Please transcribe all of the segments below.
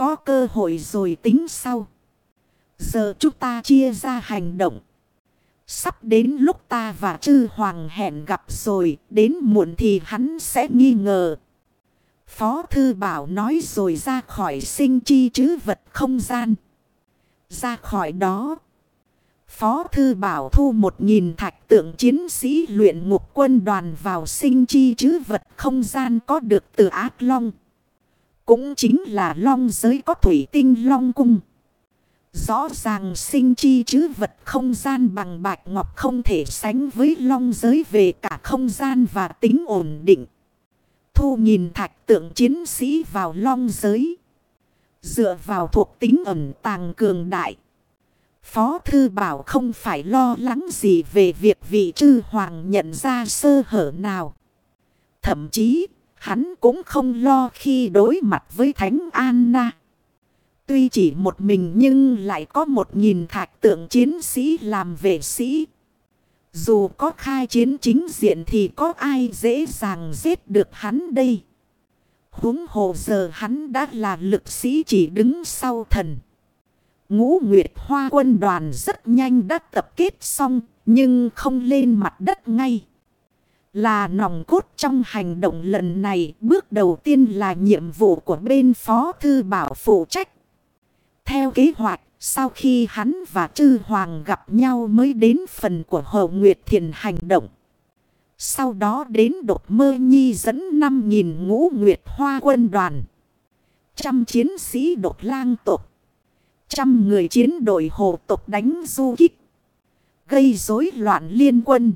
Có cơ hội rồi tính sau. Giờ chúng ta chia ra hành động. Sắp đến lúc ta và chư hoàng hẹn gặp rồi, đến muộn thì hắn sẽ nghi ngờ. Phó thư bảo nói rồi ra khỏi sinh chi chứ vật không gian. Ra khỏi đó. Phó thư bảo thu một nghìn thạch tượng chiến sĩ luyện ngục quân đoàn vào sinh chi chứ vật không gian có được từ ác long. Cũng chính là long giới có thủy tinh long cung. Rõ ràng sinh chi chứ vật không gian bằng bạch ngọc không thể sánh với long giới về cả không gian và tính ổn định. Thu nhìn thạch tượng chiến sĩ vào long giới. Dựa vào thuộc tính ẩn tàng cường đại. Phó Thư Bảo không phải lo lắng gì về việc vị trư hoàng nhận ra sơ hở nào. Thậm chí, hắn cũng không lo khi đối mặt với Thánh Anna. Tuy chỉ một mình nhưng lại có một nghìn thạch tượng chiến sĩ làm vệ sĩ. Dù có khai chiến chính diện thì có ai dễ dàng giết được hắn đây. Húng hồ giờ hắn đã là lực sĩ chỉ đứng sau thần. Ngũ Nguyệt Hoa quân đoàn rất nhanh đã tập kết xong, nhưng không lên mặt đất ngay. Là nòng cốt trong hành động lần này bước đầu tiên là nhiệm vụ của bên Phó Thư Bảo phụ trách. Theo kế hoạch, sau khi hắn và Trư Hoàng gặp nhau mới đến phần của Hồ Nguyệt Thiền hành động. Sau đó đến đột mơ nhi dẫn 5.000 ngũ Nguyệt Hoa quân đoàn. Trăm chiến sĩ đột lang tộc. Trăm người chiến đội hồ tộc đánh du kích. Gây rối loạn liên quân.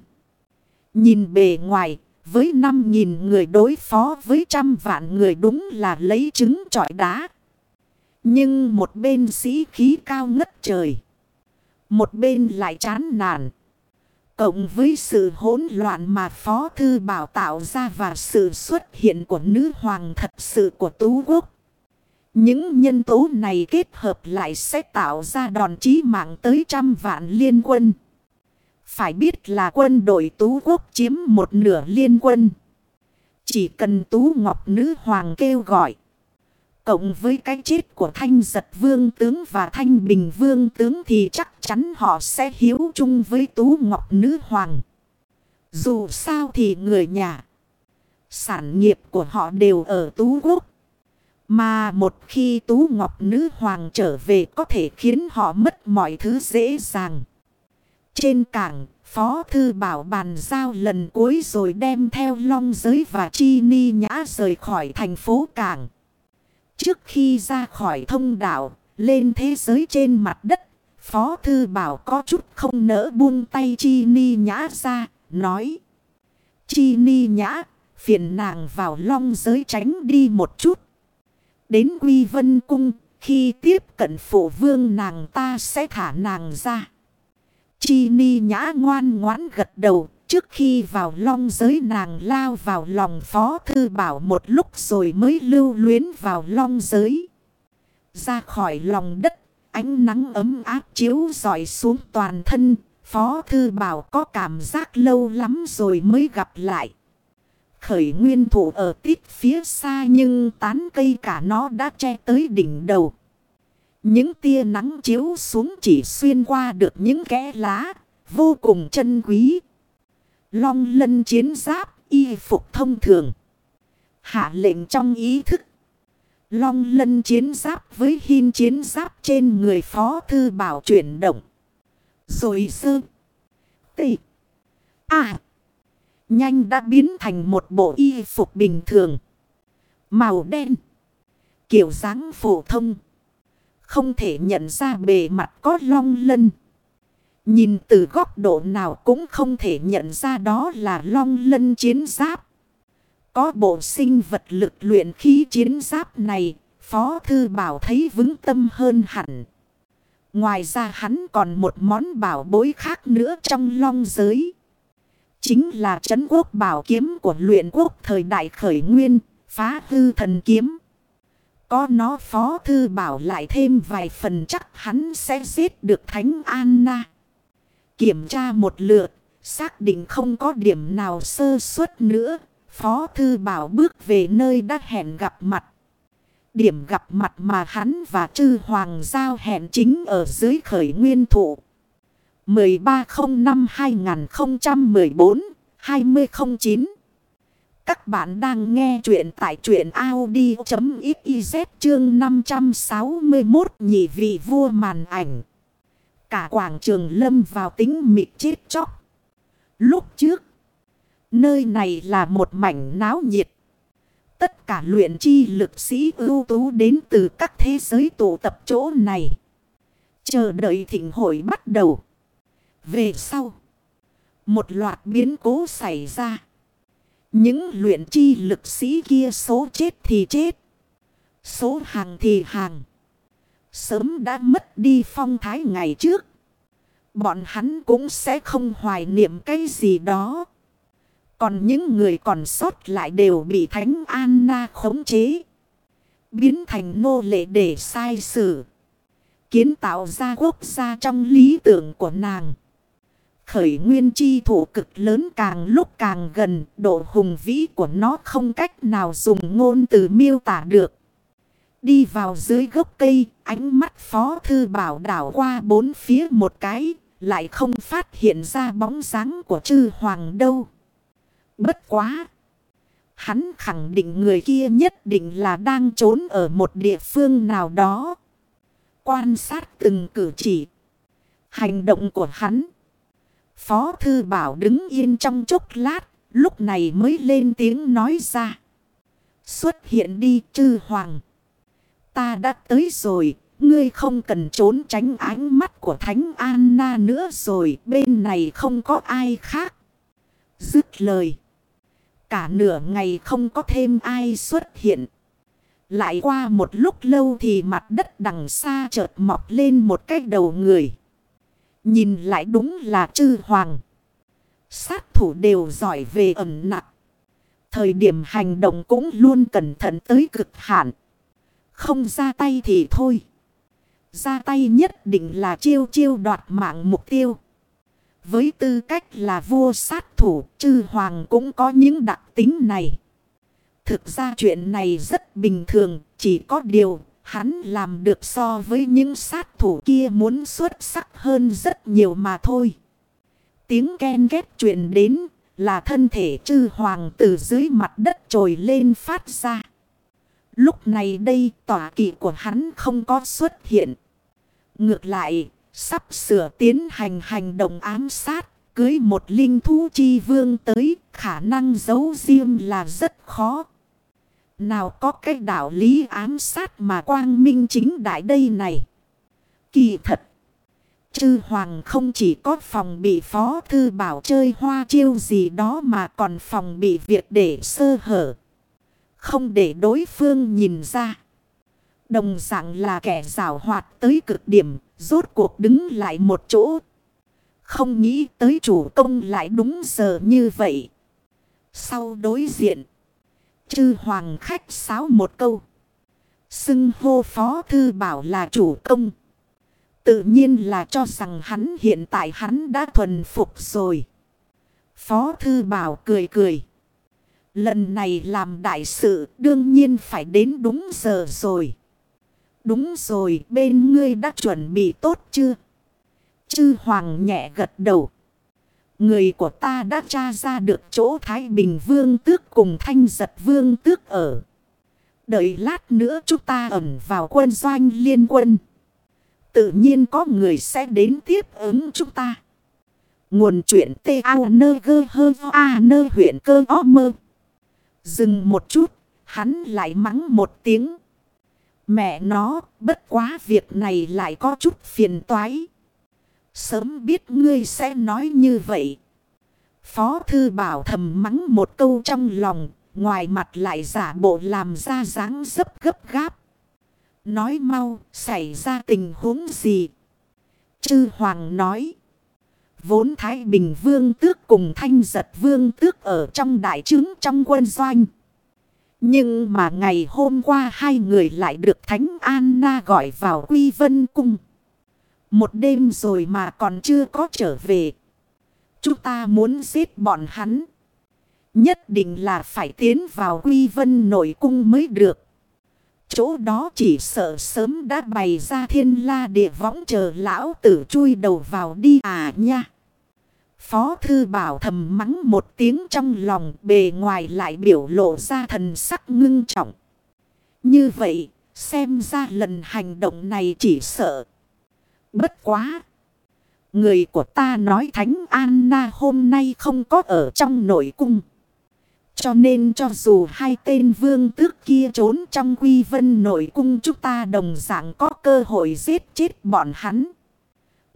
Nhìn bề ngoài, với 5.000 người đối phó với trăm vạn người đúng là lấy trứng trọi đá. Nhưng một bên sĩ khí cao ngất trời. Một bên lại chán nản. Cộng với sự hỗn loạn mà Phó Thư Bảo tạo ra và sự xuất hiện của nữ hoàng thật sự của Tú Quốc. Những nhân tố này kết hợp lại sẽ tạo ra đòn chí mạng tới trăm vạn liên quân. Phải biết là quân đội Tú Quốc chiếm một nửa liên quân. Chỉ cần Tú Ngọc Nữ Hoàng kêu gọi. Cộng với cái chết của Thanh Giật Vương Tướng và Thanh Bình Vương Tướng thì chắc chắn họ sẽ hiếu chung với Tú Ngọc Nữ Hoàng. Dù sao thì người nhà, sản nghiệp của họ đều ở Tú Quốc. Mà một khi Tú Ngọc Nữ Hoàng trở về có thể khiến họ mất mọi thứ dễ dàng. Trên cảng, Phó Thư Bảo bàn giao lần cuối rồi đem theo long giới và chi ni nhã rời khỏi thành phố cảng. Trước khi ra khỏi thông đảo, lên thế giới trên mặt đất, Phó Thư Bảo có chút không nỡ buông tay chi ni nhã ra, nói. Chi ni nhã, phiền nàng vào long giới tránh đi một chút. Đến Quy Vân Cung, khi tiếp cận phụ vương nàng ta sẽ thả nàng ra. Chi ni nhã ngoan ngoãn gật đầu. Trước khi vào long giới nàng lao vào lòng phó thư bảo một lúc rồi mới lưu luyến vào long giới. Ra khỏi lòng đất, ánh nắng ấm áp chiếu dọi xuống toàn thân. Phó thư bảo có cảm giác lâu lắm rồi mới gặp lại. Khởi nguyên thủ ở tít phía xa nhưng tán cây cả nó đã che tới đỉnh đầu. Những tia nắng chiếu xuống chỉ xuyên qua được những kẽ lá, vô cùng chân quý. Long lân chiến giáp, y phục thông thường. Hạ lệnh trong ý thức. Long lân chiến giáp với hin chiến giáp trên người phó thư bảo chuyển động. Rồi sơ. Tị. À. Nhanh đã biến thành một bộ y phục bình thường. Màu đen. Kiểu dáng phổ thông. Không thể nhận ra bề mặt có long lân. Nhìn từ góc độ nào cũng không thể nhận ra đó là long lân chiến giáp. Có bộ sinh vật lực luyện khí chiến giáp này, Phó Thư Bảo thấy vững tâm hơn hẳn. Ngoài ra hắn còn một món bảo bối khác nữa trong long giới. Chính là chấn quốc bảo kiếm của luyện quốc thời đại khởi nguyên, phá hư thần kiếm. Có nó phó thư bảo lại thêm vài phần chắc hắn sẽ giết được Thánh Anna. Kiểm tra một lượt, xác định không có điểm nào sơ suất nữa. Phó thư bảo bước về nơi đã hẹn gặp mặt. Điểm gặp mặt mà hắn và chư hoàng giao hẹn chính ở dưới khởi nguyên thụ. 1305-2014-2009 các bạn đang nghe chuyện tại truyện Audi.xyz chương 561 nhị vị vua màn ảnh. Cả quảng trường lâm vào tính mịt chết chóc. Lúc trước, nơi này là một mảnh náo nhiệt. Tất cả luyện chi lực sĩ ưu tú đến từ các thế giới tụ tập chỗ này. Chờ đợi thịnh hội bắt đầu. Về sau, một loạt biến cố xảy ra. Những luyện chi lực sĩ kia số chết thì chết. Số hàng thì hàng. Sớm đã mất đi phong thái ngày trước. Bọn hắn cũng sẽ không hoài niệm cái gì đó. Còn những người còn sót lại đều bị Thánh Anna khống chế. Biến thành nô lệ để sai xử. Kiến tạo ra quốc gia trong lý tưởng của nàng. Khởi nguyên chi thủ cực lớn càng lúc càng gần. Độ hùng vĩ của nó không cách nào dùng ngôn từ miêu tả được. Đi vào dưới gốc cây, ánh mắt phó thư bảo đảo qua bốn phía một cái, lại không phát hiện ra bóng dáng của chư hoàng đâu. Bất quá. Hắn khẳng định người kia nhất định là đang trốn ở một địa phương nào đó. Quan sát từng cử chỉ. Hành động của hắn. Phó thư bảo đứng yên trong chốc lát. Lúc này mới lên tiếng nói ra. Xuất hiện đi, chư hoàng. Ta đã tới rồi. Ngươi không cần trốn tránh ánh mắt của Thánh Anna nữa rồi. Bên này không có ai khác. Dứt lời. Cả nửa ngày không có thêm ai xuất hiện. Lại qua một lúc lâu thì mặt đất đằng xa chợt mọc lên một cái đầu người. Nhìn lại đúng là chư hoàng. Sát thủ đều giỏi về ẩn nặng. Thời điểm hành động cũng luôn cẩn thận tới cực hạn. Không ra tay thì thôi. Ra tay nhất định là chiêu chiêu đoạt mạng mục tiêu. Với tư cách là vua sát thủ, chư hoàng cũng có những đặc tính này. Thực ra chuyện này rất bình thường, chỉ có điều hắn làm được so với những sát thủ kia muốn xuất sắc hơn rất nhiều mà thôi. Tiếng ken ghét truyền đến là thân thể chư hoàng từ dưới mặt đất trồi lên phát ra. Lúc này đây tỏa kỵ của hắn không có xuất hiện. Ngược lại, Sắp sửa tiến hành hành động ám sát. Cưới một linh thú chi vương tới. Khả năng giấu riêng là rất khó. Nào có cái đạo lý ám sát mà quang minh chính đại đây này. Kỳ thật. Chư hoàng không chỉ có phòng bị phó thư bảo chơi hoa chiêu gì đó mà còn phòng bị việc để sơ hở. Không để đối phương nhìn ra. Đồng dạng là kẻ rào hoạt tới cực điểm, rốt cuộc đứng lại một chỗ. Không nghĩ tới chủ công lại đúng giờ như vậy. Sau đối diện, chư hoàng khách sáo một câu. Xưng hô phó thư bảo là chủ công. Tự nhiên là cho rằng hắn hiện tại hắn đã thuần phục rồi. Phó thư bảo cười cười. Lần này làm đại sự đương nhiên phải đến đúng giờ rồi. Đúng rồi, bên ngươi đã chuẩn bị tốt chưa? Chư Hoàng nhẹ gật đầu. Người của ta đã tra ra được chỗ Thái Bình Vương tước cùng Thanh Giật Vương tước ở. Đợi lát nữa chúng ta ẩn vào quân doanh liên quân. Tự nhiên có người sẽ đến tiếp ứng chúng ta. Nguồn chuyện T.A.N.G.H.A. huyện cơ o mơ. Dừng một chút, hắn lại mắng một tiếng. Mẹ nó, bất quá việc này lại có chút phiền toái. Sớm biết ngươi sẽ nói như vậy. Phó thư bảo thầm mắng một câu trong lòng, ngoài mặt lại giả bộ làm ra dáng dấp gấp gáp. Nói mau, xảy ra tình huống gì? Chư Hoàng nói. Vốn Thái Bình Vương tước cùng Thanh Giật Vương tước ở trong đại trướng trong quân doanh. Nhưng mà ngày hôm qua hai người lại được Thánh Anna gọi vào Quy Vân Cung. Một đêm rồi mà còn chưa có trở về. Chúng ta muốn giết bọn hắn. Nhất định là phải tiến vào Quy Vân nội cung mới được. Chỗ đó chỉ sợ sớm đã bày ra thiên la địa võng chờ lão tử chui đầu vào đi à nha. Phó thư bảo thầm mắng một tiếng trong lòng bề ngoài lại biểu lộ ra thần sắc ngưng trọng. Như vậy, xem ra lần hành động này chỉ sợ. Bất quá! Người của ta nói Thánh Anna hôm nay không có ở trong nội cung. Cho nên cho dù hai tên vương tước kia trốn trong quy vân nội cung chúng ta đồng dạng có cơ hội giết chết bọn hắn.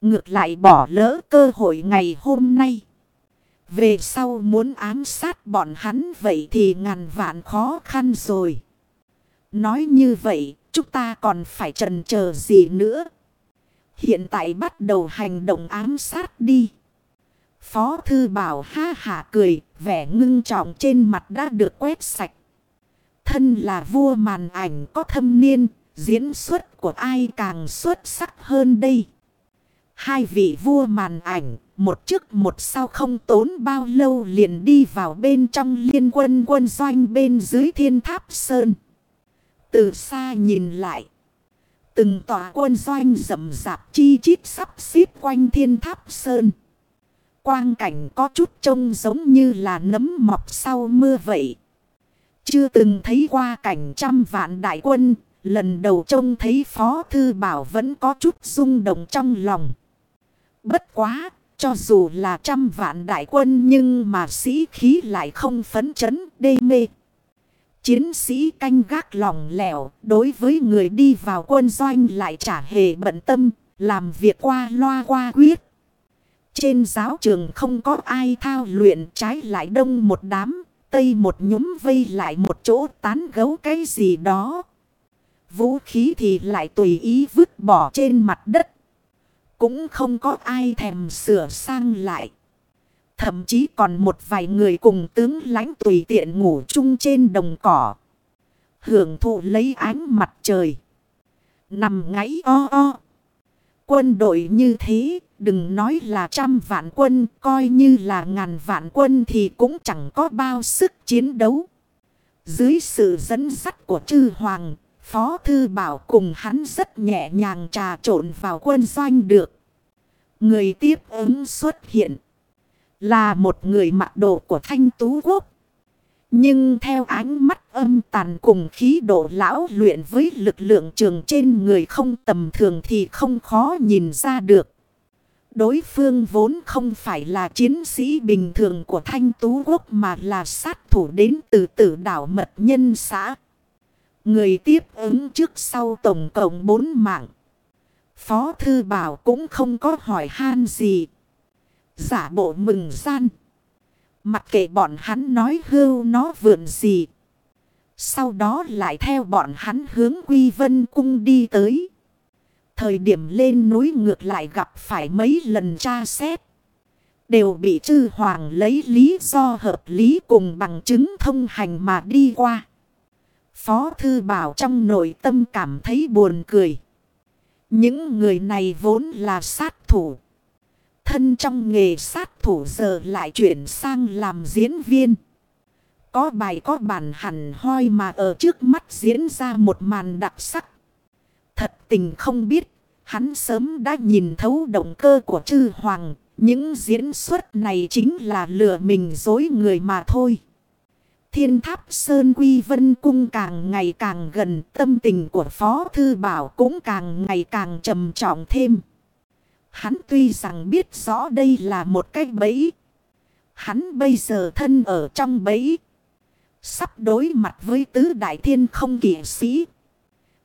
Ngược lại bỏ lỡ cơ hội ngày hôm nay. Về sau muốn ám sát bọn hắn vậy thì ngàn vạn khó khăn rồi. Nói như vậy, chúng ta còn phải trần chờ gì nữa. Hiện tại bắt đầu hành động ám sát đi. Phó thư bảo ha hả cười, vẻ ngưng trọng trên mặt đã được quét sạch. Thân là vua màn ảnh có thâm niên, diễn xuất của ai càng xuất sắc hơn đây. Hai vị vua màn ảnh, một trước một sau không tốn bao lâu liền đi vào bên trong liên quân quân doanh bên dưới thiên tháp sơn. Từ xa nhìn lại. Từng tòa quân doanh rầm rạp chi chít sắp xếp quanh thiên tháp sơn. Quang cảnh có chút trông giống như là nấm mọc sau mưa vậy. Chưa từng thấy qua cảnh trăm vạn đại quân. Lần đầu trông thấy Phó Thư Bảo vẫn có chút rung động trong lòng. Bất quá, cho dù là trăm vạn đại quân nhưng mà sĩ khí lại không phấn chấn đê mê. Chiến sĩ canh gác lòng lẻo đối với người đi vào quân doanh lại chả hề bận tâm, làm việc qua loa qua quyết. Trên giáo trường không có ai thao luyện trái lại đông một đám, tây một nhúm vây lại một chỗ tán gấu cái gì đó. Vũ khí thì lại tùy ý vứt bỏ trên mặt đất. Cũng không có ai thèm sửa sang lại. Thậm chí còn một vài người cùng tướng lãnh tùy tiện ngủ chung trên đồng cỏ. Hưởng thụ lấy ánh mặt trời. Nằm ngáy o o. Quân đội như thế, đừng nói là trăm vạn quân, coi như là ngàn vạn quân thì cũng chẳng có bao sức chiến đấu. Dưới sự dẫn dắt của chư hoàng, Phó Thư Bảo cùng hắn rất nhẹ nhàng trà trộn vào quân doanh được. Người tiếp ứng xuất hiện. Là một người mặc đồ của thanh tú quốc. Nhưng theo ánh mắt âm tàn cùng khí độ lão luyện với lực lượng trường trên người không tầm thường thì không khó nhìn ra được. Đối phương vốn không phải là chiến sĩ bình thường của thanh tú quốc mà là sát thủ đến từ tử đảo mật nhân xã. Người tiếp ứng trước sau tổng cộng 4 mạng. Phó Thư Bảo cũng không có hỏi han gì. Giả bộ mừng gian. Mặc kệ bọn hắn nói hưu nó vượn gì. Sau đó lại theo bọn hắn hướng Quy Vân Cung đi tới. Thời điểm lên núi ngược lại gặp phải mấy lần tra xét. Đều bị chư hoàng lấy lý do hợp lý cùng bằng chứng thông hành mà đi qua. Phó Thư Bảo trong nội tâm cảm thấy buồn cười. Những người này vốn là sát thủ. Thân trong nghề sát thủ giờ lại chuyển sang làm diễn viên. Có bài có bản hẳn hoi mà ở trước mắt diễn ra một màn đặc sắc. Thật tình không biết, hắn sớm đã nhìn thấu động cơ của chư hoàng. Những diễn xuất này chính là lừa mình dối người mà thôi. Thiên tháp Sơn Quy Vân Cung càng ngày càng gần tâm tình của Phó Thư Bảo cũng càng ngày càng trầm trọng thêm. Hắn tuy rằng biết rõ đây là một cái bẫy. Hắn bây giờ thân ở trong bẫy. Sắp đối mặt với tứ đại thiên không kỷ sĩ.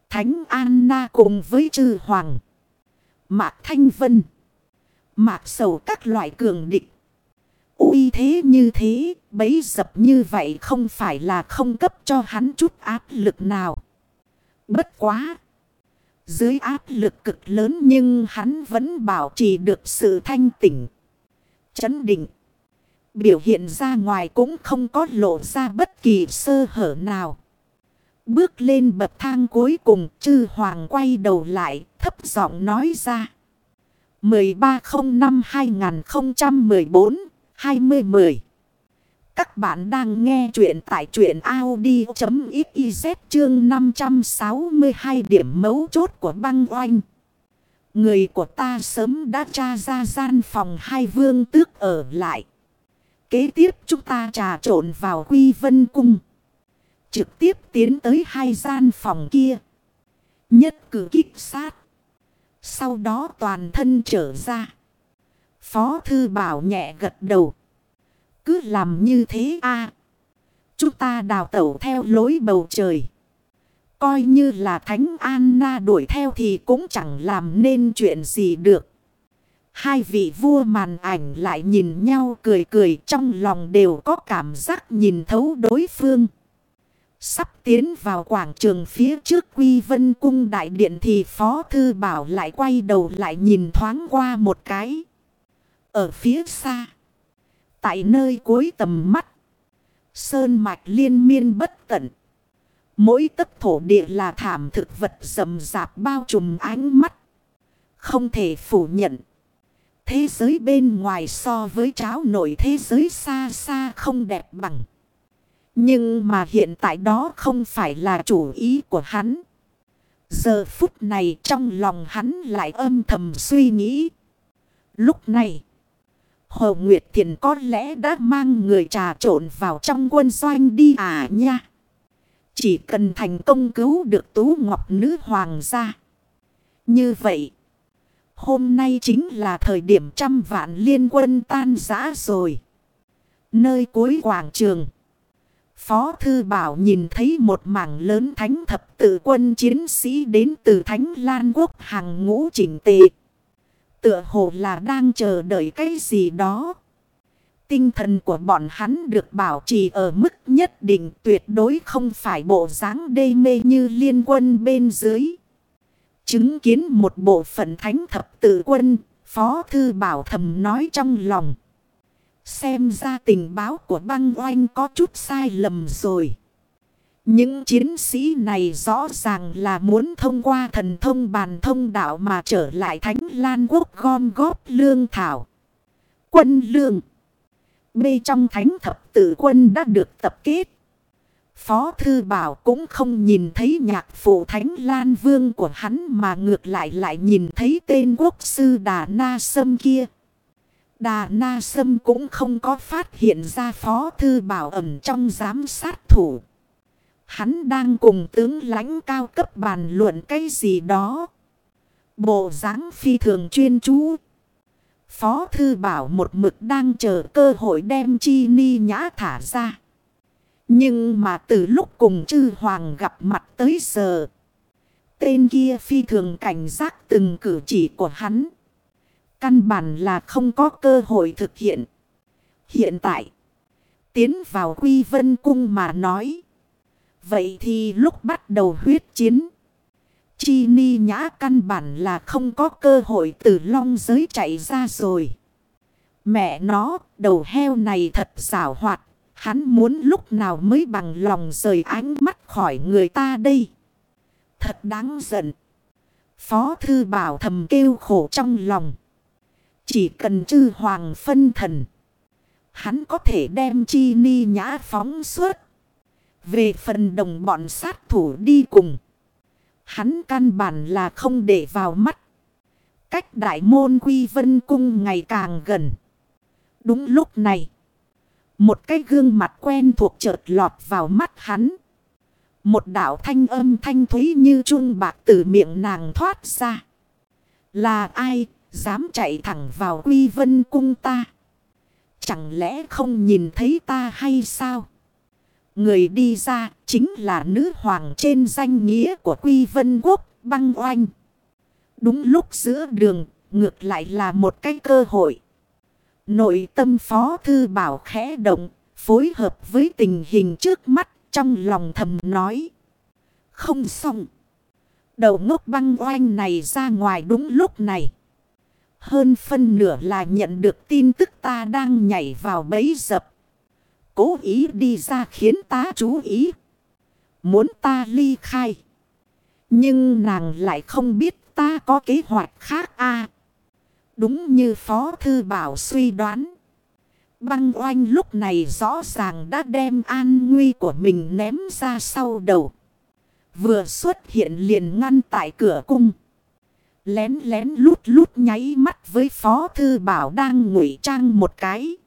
Thánh Anna cùng với chư Hoàng. Mạc Thanh Vân. Mạc Sầu các loại cường địch uy thế như thế, bấy dập như vậy không phải là không cấp cho hắn chút áp lực nào. Bất quá! Dưới áp lực cực lớn nhưng hắn vẫn bảo trì được sự thanh tỉnh. Chấn định. Biểu hiện ra ngoài cũng không có lộ ra bất kỳ sơ hở nào. Bước lên bậc thang cuối cùng, chư hoàng quay đầu lại, thấp giọng nói ra. 1305-2014 2010. Các bạn đang nghe chuyện tại chuyện Audi.xyz chương 562 điểm mấu chốt của băng oanh. Người của ta sớm đã tra ra gian phòng hai vương tước ở lại. Kế tiếp chúng ta trà trộn vào quy vân cung. Trực tiếp tiến tới hai gian phòng kia. Nhất cử kích sát. Sau đó toàn thân trở ra. Phó thư bảo nhẹ gật đầu. Cứ làm như thế a Chúng ta đào tẩu theo lối bầu trời. Coi như là Thánh Anna đuổi theo thì cũng chẳng làm nên chuyện gì được. Hai vị vua màn ảnh lại nhìn nhau cười cười, trong lòng đều có cảm giác nhìn thấu đối phương. Sắp tiến vào quảng trường phía trước Quy Vân Cung Đại Điện thì Phó Thư Bảo lại quay đầu lại nhìn thoáng qua một cái. Ở phía xa. Tại nơi cuối tầm mắt. Sơn mạch liên miên bất tận. Mỗi tấc thổ địa là thảm thực vật rầm rạp bao trùm ánh mắt. Không thể phủ nhận. Thế giới bên ngoài so với cháo nổi thế giới xa xa không đẹp bằng. Nhưng mà hiện tại đó không phải là chủ ý của hắn. Giờ phút này trong lòng hắn lại âm thầm suy nghĩ. Lúc này, Hồ Nguyệt Thiền có lẽ đã mang người trà trộn vào trong quân doanh đi à nha. Chỉ cần thành công cứu được Tú Ngọc Nữ Hoàng gia. Như vậy, hôm nay chính là thời điểm trăm vạn liên quân tan rã rồi. Nơi cuối quảng trường. Phó Thư Bảo nhìn thấy một mảng lớn thánh thập tự quân chiến sĩ đến từ Thánh Lan Quốc hàng ngũ chỉnh tề. Tựa hồ là đang chờ đợi cái gì đó. Tinh thần của bọn hắn được bảo trì ở mức nhất định tuyệt đối không phải bộ dáng đê mê như liên quân bên dưới. Chứng kiến một bộ phận thánh thập tự quân, Phó Thư Bảo thầm nói trong lòng. Xem ra tình báo của băng oanh có chút sai lầm rồi. Những chiến sĩ này rõ ràng là muốn thông qua thần thông bàn thông đạo mà trở lại Thánh Lan Quốc gom góp lương thảo. Quân lương. B trong thánh thập tử quân đã được tập kết. Phó Thư Bảo cũng không nhìn thấy nhạc phụ Thánh Lan Vương của hắn mà ngược lại lại nhìn thấy tên quốc sư Đà Na Sâm kia. Đà Na Sâm cũng không có phát hiện ra Phó Thư Bảo ẩn trong giám sát thủ. Hắn đang cùng tướng lãnh cao cấp bàn luận cái gì đó. Bộ dáng phi thường chuyên chú. Phó Thư Bảo một mực đang chờ cơ hội đem chi ni nhã thả ra. Nhưng mà từ lúc cùng chư hoàng gặp mặt tới giờ. Tên kia phi thường cảnh giác từng cử chỉ của hắn. Căn bản là không có cơ hội thực hiện. Hiện tại. Tiến vào quy vân cung mà nói. Vậy thì lúc bắt đầu huyết chiến. Chi ni nhã căn bản là không có cơ hội từ long giới chạy ra rồi. Mẹ nó, đầu heo này thật xảo hoạt. Hắn muốn lúc nào mới bằng lòng rời ánh mắt khỏi người ta đây. Thật đáng giận. Phó thư bảo thầm kêu khổ trong lòng. Chỉ cần chư hoàng phân thần. Hắn có thể đem chi ni nhã phóng suốt. Về phần đồng bọn sát thủ đi cùng. Hắn căn bản là không để vào mắt. Cách đại môn quy vân cung ngày càng gần. Đúng lúc này. Một cái gương mặt quen thuộc chợt lọt vào mắt hắn. Một đạo thanh âm thanh thúy như chuông bạc từ miệng nàng thoát ra. Là ai dám chạy thẳng vào quy vân cung ta? Chẳng lẽ không nhìn thấy ta hay sao? Người đi ra chính là nữ hoàng trên danh nghĩa của Quy Vân Quốc, băng oanh. Đúng lúc giữa đường, ngược lại là một cái cơ hội. Nội tâm phó thư bảo khẽ động, phối hợp với tình hình trước mắt trong lòng thầm nói. Không xong. Đầu ngốc băng oanh này ra ngoài đúng lúc này. Hơn phân nửa là nhận được tin tức ta đang nhảy vào bẫy dập. Cố ý đi ra khiến ta chú ý. Muốn ta ly khai. Nhưng nàng lại không biết ta có kế hoạch khác a Đúng như Phó Thư Bảo suy đoán. Băng oanh lúc này rõ ràng đã đem an nguy của mình ném ra sau đầu. Vừa xuất hiện liền ngăn tại cửa cung. Lén lén lút lút nháy mắt với Phó Thư Bảo đang ngụy trang một cái.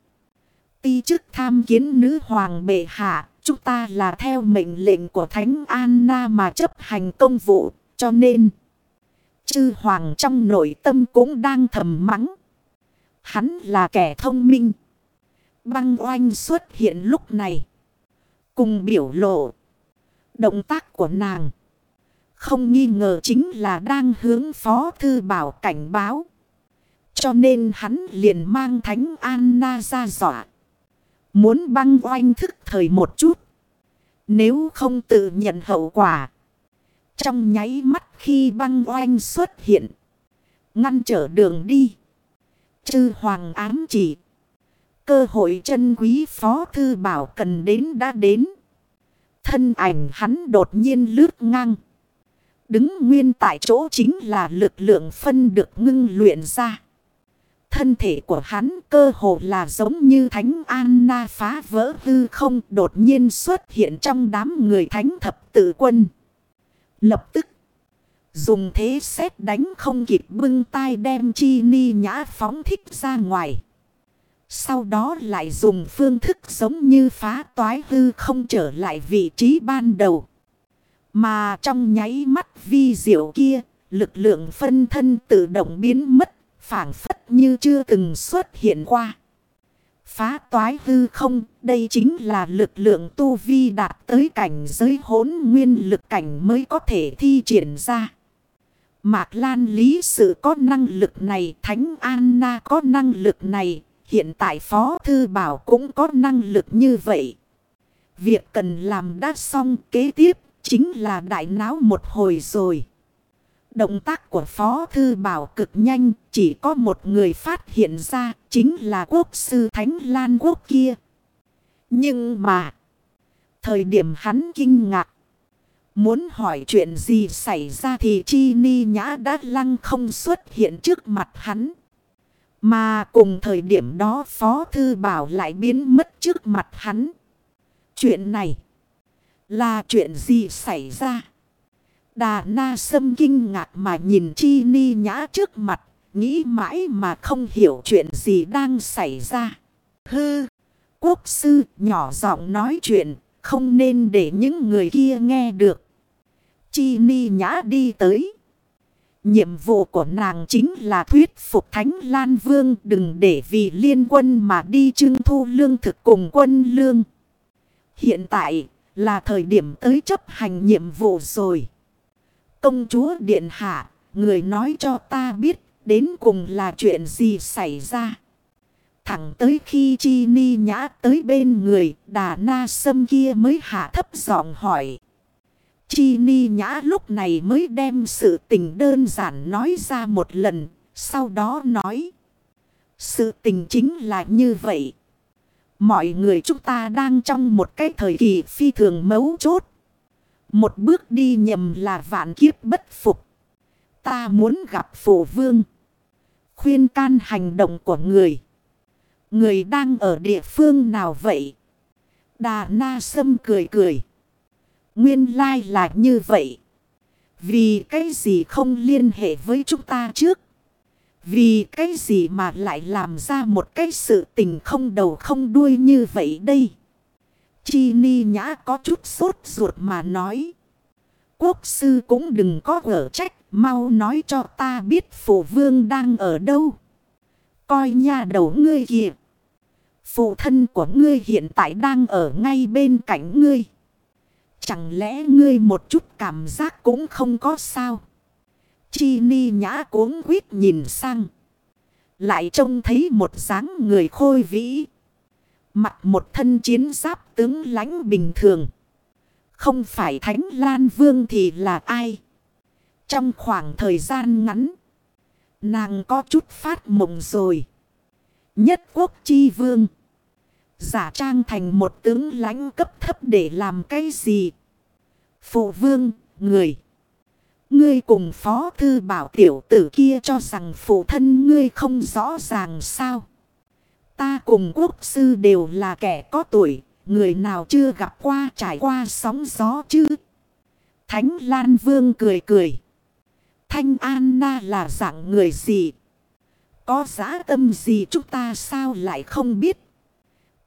Ti chức tham kiến nữ hoàng bệ hạ, chúng ta là theo mệnh lệnh của Thánh Anna mà chấp hành công vụ, cho nên... Chư hoàng trong nội tâm cũng đang thầm mắng. Hắn là kẻ thông minh. Băng oanh xuất hiện lúc này. Cùng biểu lộ. Động tác của nàng. Không nghi ngờ chính là đang hướng phó thư bảo cảnh báo. Cho nên hắn liền mang thánh Anna ra dọa. Muốn băng oanh thức thời một chút. Nếu không tự nhận hậu quả. Trong nháy mắt khi băng oanh xuất hiện. Ngăn trở đường đi. Chư hoàng ám chỉ. Cơ hội chân quý phó thư bảo cần đến đã đến. Thân ảnh hắn đột nhiên lướt ngang. Đứng nguyên tại chỗ chính là lực lượng phân được ngưng luyện ra. Thân thể của hắn cơ hồ là giống như thánh Anna phá vỡ hư không đột nhiên xuất hiện trong đám người thánh thập tự quân. Lập tức, dùng thế xét đánh không kịp bưng tay đem chi ni nhã phóng thích ra ngoài. Sau đó lại dùng phương thức giống như phá toái hư không trở lại vị trí ban đầu. Mà trong nháy mắt vi diệu kia, lực lượng phân thân tự động biến mất, phản phất như chưa từng xuất hiện qua. Phá toái hư không, đây chính là lực lượng tu vi đạt tới cảnh giới hỗn nguyên lực cảnh mới có thể thi triển ra. Mạc Lan lý sự có năng lực này, Thánh Anna có năng lực này, hiện tại Phó Thư Bảo cũng có năng lực như vậy. Việc cần làm đã xong kế tiếp chính là đại náo một hồi rồi. Động tác của Phó Thư Bảo cực nhanh, chỉ có một người phát hiện ra, chính là quốc sư Thánh Lan Quốc kia. Nhưng mà, thời điểm hắn kinh ngạc, muốn hỏi chuyện gì xảy ra thì Chi Ni Nhã đã lăng không xuất hiện trước mặt hắn. Mà cùng thời điểm đó Phó Thư Bảo lại biến mất trước mặt hắn. Chuyện này là chuyện gì xảy ra? Đà na sâm kinh ngạc mà nhìn chi ni nhã trước mặt. Nghĩ mãi mà không hiểu chuyện gì đang xảy ra. Hư! Quốc sư nhỏ giọng nói chuyện. Không nên để những người kia nghe được. Chi ni nhã đi tới. Nhiệm vụ của nàng chính là thuyết phục Thánh Lan Vương đừng để vì liên quân mà đi trưng thu lương thực cùng quân lương. Hiện tại là thời điểm tới chấp hành nhiệm vụ rồi. Công chúa Điện Hạ, người nói cho ta biết đến cùng là chuyện gì xảy ra. Thẳng tới khi Chi Ni Nhã tới bên người, đà na sâm kia mới hạ thấp giọng hỏi. Chi Ni Nhã lúc này mới đem sự tình đơn giản nói ra một lần, sau đó nói. Sự tình chính là như vậy. Mọi người chúng ta đang trong một cái thời kỳ phi thường mấu chốt. Một bước đi nhầm là vạn kiếp bất phục. Ta muốn gặp phổ vương. Khuyên can hành động của người. Người đang ở địa phương nào vậy? Đà na sâm cười cười. Nguyên lai là như vậy. Vì cái gì không liên hệ với chúng ta trước? Vì cái gì mà lại làm ra một cái sự tình không đầu không đuôi như vậy đây? Chi ni nhã có chút sốt ruột mà nói. Quốc sư cũng đừng có gỡ trách, mau nói cho ta biết phụ vương đang ở đâu. Coi nha đầu ngươi kìa. Phụ thân của ngươi hiện tại đang ở ngay bên cạnh ngươi. Chẳng lẽ ngươi một chút cảm giác cũng không có sao? Chi ni nhã cuống quýt nhìn sang. Lại trông thấy một dáng người khôi vĩ. Mặc một thân chiến giáp tướng lãnh bình thường. Không phải Thánh Lan Vương thì là ai? Trong khoảng thời gian ngắn. Nàng có chút phát mộng rồi. Nhất quốc chi vương. Giả trang thành một tướng lãnh cấp thấp để làm cái gì? Phụ vương, người. Ngươi cùng phó thư bảo tiểu tử kia cho rằng phụ thân ngươi không rõ ràng sao. Ta cùng quốc sư đều là kẻ có tuổi. Người nào chưa gặp qua trải qua sóng gió chứ? Thánh Lan Vương cười cười. Thanh Anna là dạng người gì? Có giá tâm gì chúng ta sao lại không biết?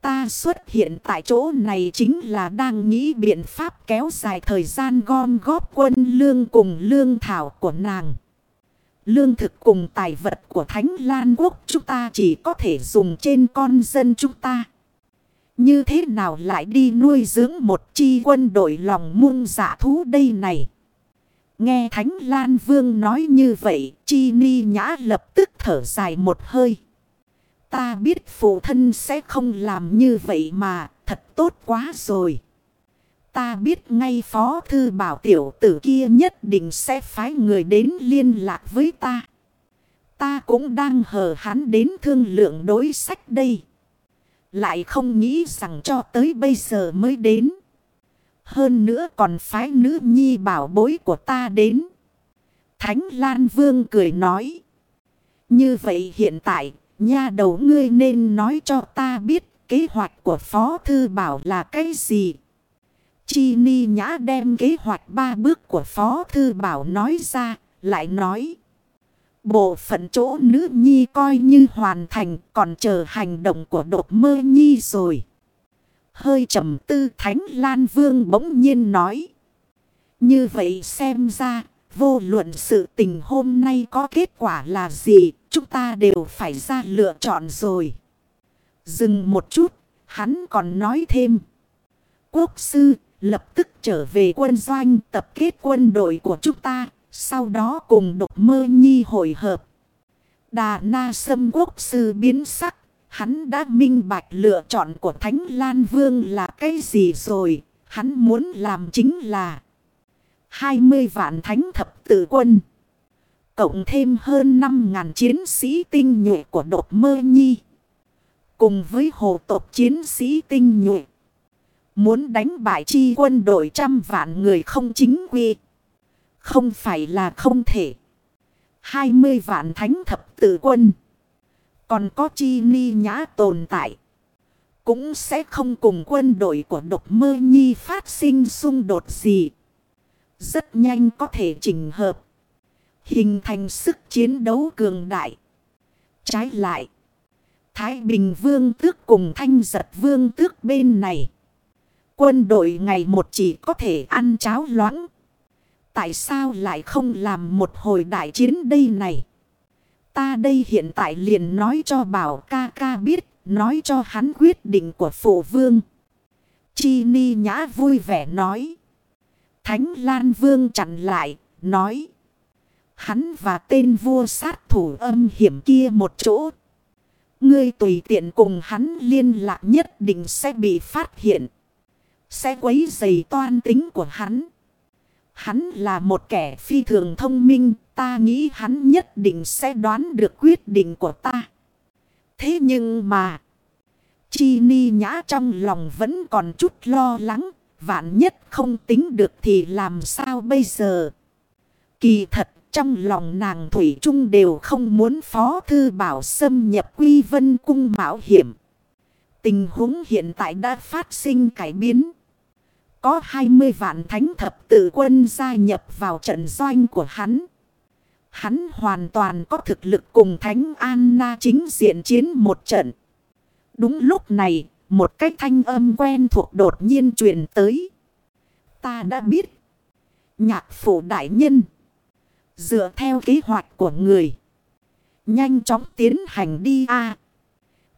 Ta xuất hiện tại chỗ này chính là đang nghĩ biện pháp kéo dài thời gian gom góp quân lương cùng lương thảo của nàng. Lương thực cùng tài vật của Thánh Lan Quốc chúng ta chỉ có thể dùng trên con dân chúng ta. Như thế nào lại đi nuôi dưỡng một chi quân đội lòng muôn dạ thú đây này? Nghe Thánh Lan Vương nói như vậy, Chi Ni Nhã lập tức thở dài một hơi. Ta biết phụ thân sẽ không làm như vậy mà, thật tốt quá rồi. Ta biết ngay phó thư bảo tiểu tử kia nhất định sẽ phái người đến liên lạc với ta. Ta cũng đang hờ hắn đến thương lượng đối sách đây. Lại không nghĩ rằng cho tới bây giờ mới đến. Hơn nữa còn phái nữ nhi bảo bối của ta đến. Thánh Lan Vương cười nói. Như vậy hiện tại, nha đầu ngươi nên nói cho ta biết kế hoạch của Phó Thư Bảo là cái gì. Chi Ni Nhã đem kế hoạch ba bước của Phó Thư Bảo nói ra, lại nói. Bộ phận chỗ nữ nhi coi như hoàn thành còn chờ hành động của đột mơ nhi rồi. Hơi trầm tư Thánh Lan Vương bỗng nhiên nói. Như vậy xem ra, vô luận sự tình hôm nay có kết quả là gì, chúng ta đều phải ra lựa chọn rồi. Dừng một chút, hắn còn nói thêm. Quốc sư, lập tức trở về quân doanh tập kết quân đội của chúng ta, sau đó cùng độc mơ nhi hội hợp. Đà na sâm quốc sư biến sắc. Hắn đã minh bạch lựa chọn của Thánh Lan Vương là cái gì rồi. Hắn muốn làm chính là 20 vạn thánh thập tử quân. Cộng thêm hơn 5.000 chiến sĩ tinh nhuệ của đột mơ nhi. Cùng với hồ tộc chiến sĩ tinh nhuệ. Muốn đánh bại chi quân đội trăm vạn người không chính quy. Không phải là không thể. 20 vạn thánh thập tử quân. Còn có chi ni nhã tồn tại. Cũng sẽ không cùng quân đội của độc mơ nhi phát sinh xung đột gì. Rất nhanh có thể chỉnh hợp. Hình thành sức chiến đấu cường đại. Trái lại. Thái Bình Vương tước cùng Thanh Giật Vương tước bên này. Quân đội ngày một chỉ có thể ăn cháo loãng. Tại sao lại không làm một hồi đại chiến đây này? Ta đây hiện tại liền nói cho bảo ca ca biết, nói cho hắn quyết định của phụ vương. Chi ni nhã vui vẻ nói. Thánh Lan Vương chặn lại, nói. Hắn và tên vua sát thủ âm hiểm kia một chỗ. Ngươi tùy tiện cùng hắn liên lạc nhất định sẽ bị phát hiện. Sẽ quấy dày toan tính của hắn. Hắn là một kẻ phi thường thông minh, ta nghĩ hắn nhất định sẽ đoán được quyết định của ta. Thế nhưng mà, Chi Ni Nhã trong lòng vẫn còn chút lo lắng, vạn nhất không tính được thì làm sao bây giờ? Kỳ thật, trong lòng nàng Thủy Trung đều không muốn Phó Thư Bảo xâm nhập Quy Vân Cung mạo hiểm. Tình huống hiện tại đã phát sinh cải biến. Có 20 vạn thánh thập tự quân gia nhập vào trận doanh của hắn. Hắn hoàn toàn có thực lực cùng thánh Anna chính diện chiến một trận. Đúng lúc này, một cái thanh âm quen thuộc đột nhiên truyền tới. Ta đã biết. Nhạc phủ đại nhân. Dựa theo kế hoạch của người. Nhanh chóng tiến hành đi a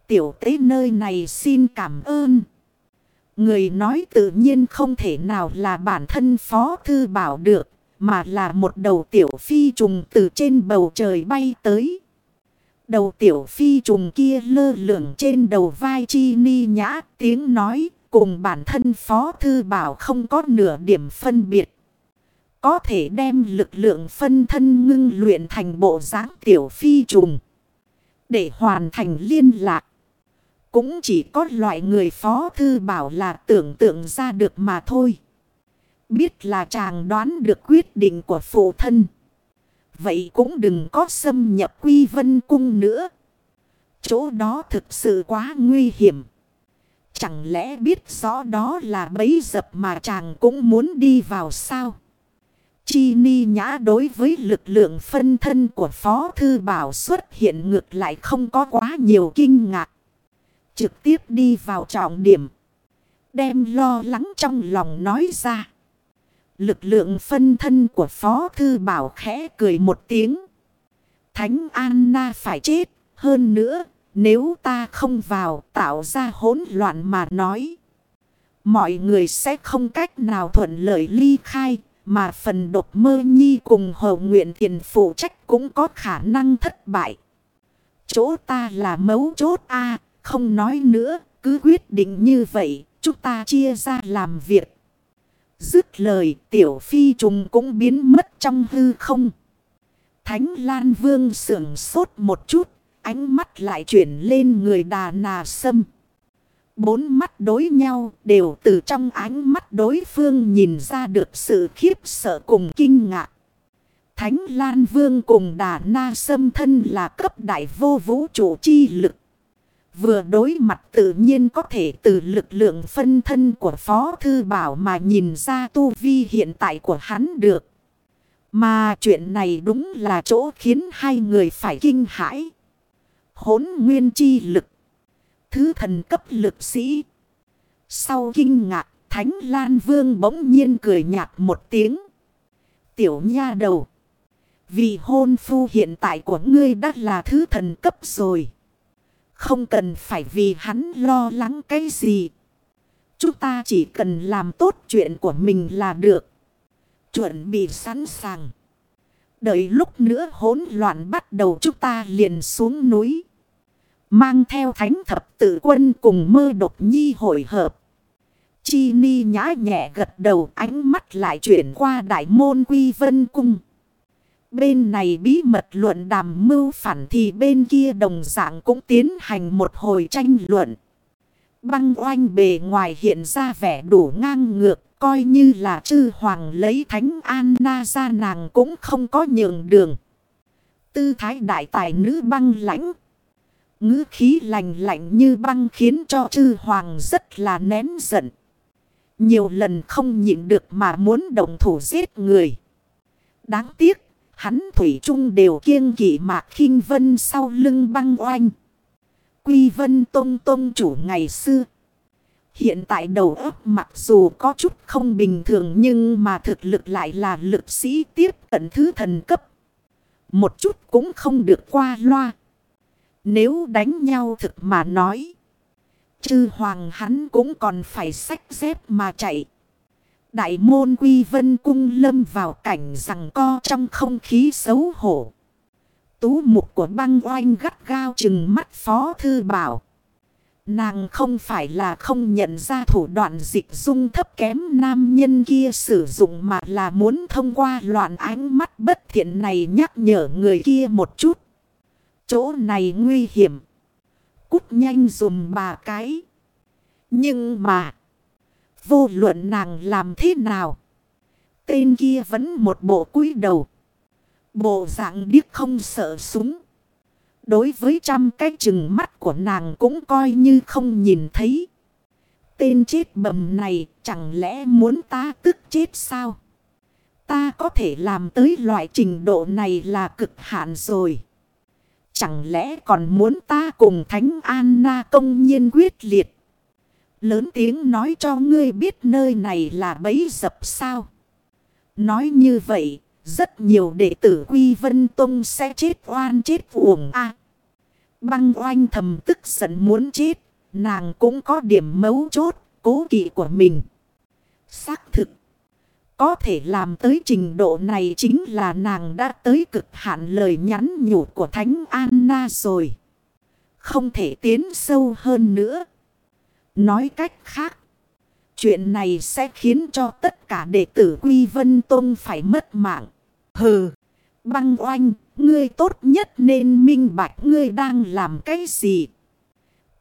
Tiểu tế nơi này xin cảm ơn. Người nói tự nhiên không thể nào là bản thân Phó Thư Bảo được, mà là một đầu tiểu phi trùng từ trên bầu trời bay tới. Đầu tiểu phi trùng kia lơ lửng trên đầu vai chi ni nhã tiếng nói cùng bản thân Phó Thư Bảo không có nửa điểm phân biệt. Có thể đem lực lượng phân thân ngưng luyện thành bộ dáng tiểu phi trùng. Để hoàn thành liên lạc. Cũng chỉ có loại người phó thư bảo là tưởng tượng ra được mà thôi. Biết là chàng đoán được quyết định của phụ thân. Vậy cũng đừng có xâm nhập quy vân cung nữa. Chỗ đó thực sự quá nguy hiểm. Chẳng lẽ biết rõ đó là bấy dập mà chàng cũng muốn đi vào sao? Chi ni nhã đối với lực lượng phân thân của Phó Thư Bảo xuất hiện ngược lại không có quá nhiều kinh ngạc. Trực tiếp đi vào trọng điểm. Đem lo lắng trong lòng nói ra. Lực lượng phân thân của Phó Thư Bảo khẽ cười một tiếng. Thánh Anna phải chết. Hơn nữa, nếu ta không vào tạo ra hỗn loạn mà nói. Mọi người sẽ không cách nào thuận lợi ly khai. Mà phần độc mơ nhi cùng hồ nguyện tiền phụ trách cũng có khả năng thất bại. Chỗ ta là mấu chốt A, không nói nữa, cứ quyết định như vậy, chúng ta chia ra làm việc. Dứt lời tiểu phi trùng cũng biến mất trong hư không. Thánh Lan Vương sưởng sốt một chút, ánh mắt lại chuyển lên người đà nà sâm. Bốn mắt đối nhau đều từ trong ánh mắt đối phương nhìn ra được sự khiếp sợ cùng kinh ngạc. Thánh Lan Vương cùng Đà Na Sâm thân là cấp đại vô vũ trụ chi lực. Vừa đối mặt tự nhiên có thể từ lực lượng phân thân của Phó Thư Bảo mà nhìn ra tu vi hiện tại của hắn được. Mà chuyện này đúng là chỗ khiến hai người phải kinh hãi. Hốn nguyên chi lực. Thứ thần cấp lực sĩ. Sau kinh ngạc, Thánh Lan Vương bỗng nhiên cười nhạt một tiếng. Tiểu nha đầu. Vì hôn phu hiện tại của ngươi đã là thứ thần cấp rồi. Không cần phải vì hắn lo lắng cái gì. Chúng ta chỉ cần làm tốt chuyện của mình là được. Chuẩn bị sẵn sàng. Đợi lúc nữa hỗn loạn bắt đầu chúng ta liền xuống núi. Mang theo thánh thập tự quân cùng mơ độc nhi hội hợp. Chi ni nhã nhẹ gật đầu ánh mắt lại chuyển qua đại môn quy vân cung. Bên này bí mật luận đàm mưu phản thì bên kia đồng dạng cũng tiến hành một hồi tranh luận. Băng oanh bề ngoài hiện ra vẻ đủ ngang ngược, coi như là chư hoàng lấy thánh Anna ra nàng cũng không có nhường đường. Tư thái đại tài nữ băng lãnh. ngữ khí lành lạnh như băng khiến cho chư hoàng rất là nén giận. Nhiều lần không nhịn được mà muốn động thủ giết người. Đáng tiếc Hắn Thủy Trung đều kiêng kỵ mạc khinh vân sau lưng băng oanh. Quy vân tông tông chủ ngày xưa. Hiện tại đầu óc mặc dù có chút không bình thường nhưng mà thực lực lại là lực sĩ tiếp cận thứ thần cấp. Một chút cũng không được qua loa. Nếu đánh nhau thực mà nói. Chư hoàng hắn cũng còn phải sách dép mà chạy. Đại môn quy vân cung lâm vào cảnh rằng co trong không khí xấu hổ. Tú mục của băng oanh gắt gao chừng mắt phó thư bảo. Nàng không phải là không nhận ra thủ đoạn dịch dung thấp kém nam nhân kia sử dụng mà là muốn thông qua loạn ánh mắt bất thiện này nhắc nhở người kia một chút. Chỗ này nguy hiểm. Cút nhanh dùm bà cái. Nhưng mà. Vô luận nàng làm thế nào. Tên kia vẫn một bộ cúi đầu. Bộ dạng điếc không sợ súng. Đối với trăm cái chừng mắt của nàng cũng coi như không nhìn thấy. Tên chết bầm này chẳng lẽ muốn ta tức chết sao? Ta có thể làm tới loại trình độ này là cực hạn rồi. Chẳng lẽ còn muốn ta cùng Thánh Anna công nhiên quyết liệt? Lớn tiếng nói cho ngươi biết nơi này là bấy dập sao. Nói như vậy, rất nhiều đệ tử Quy Vân Tông sẽ chết oan chết uổng a Băng oanh thầm tức giận muốn chết, nàng cũng có điểm mấu chốt, cố kỵ của mình. Xác thực, có thể làm tới trình độ này chính là nàng đã tới cực hạn lời nhắn nhủ của Thánh Anna rồi. Không thể tiến sâu hơn nữa. Nói cách khác. Chuyện này sẽ khiến cho tất cả đệ tử Quy Vân Tông phải mất mạng. Hừ. Băng oanh. Ngươi tốt nhất nên minh bạch ngươi đang làm cái gì.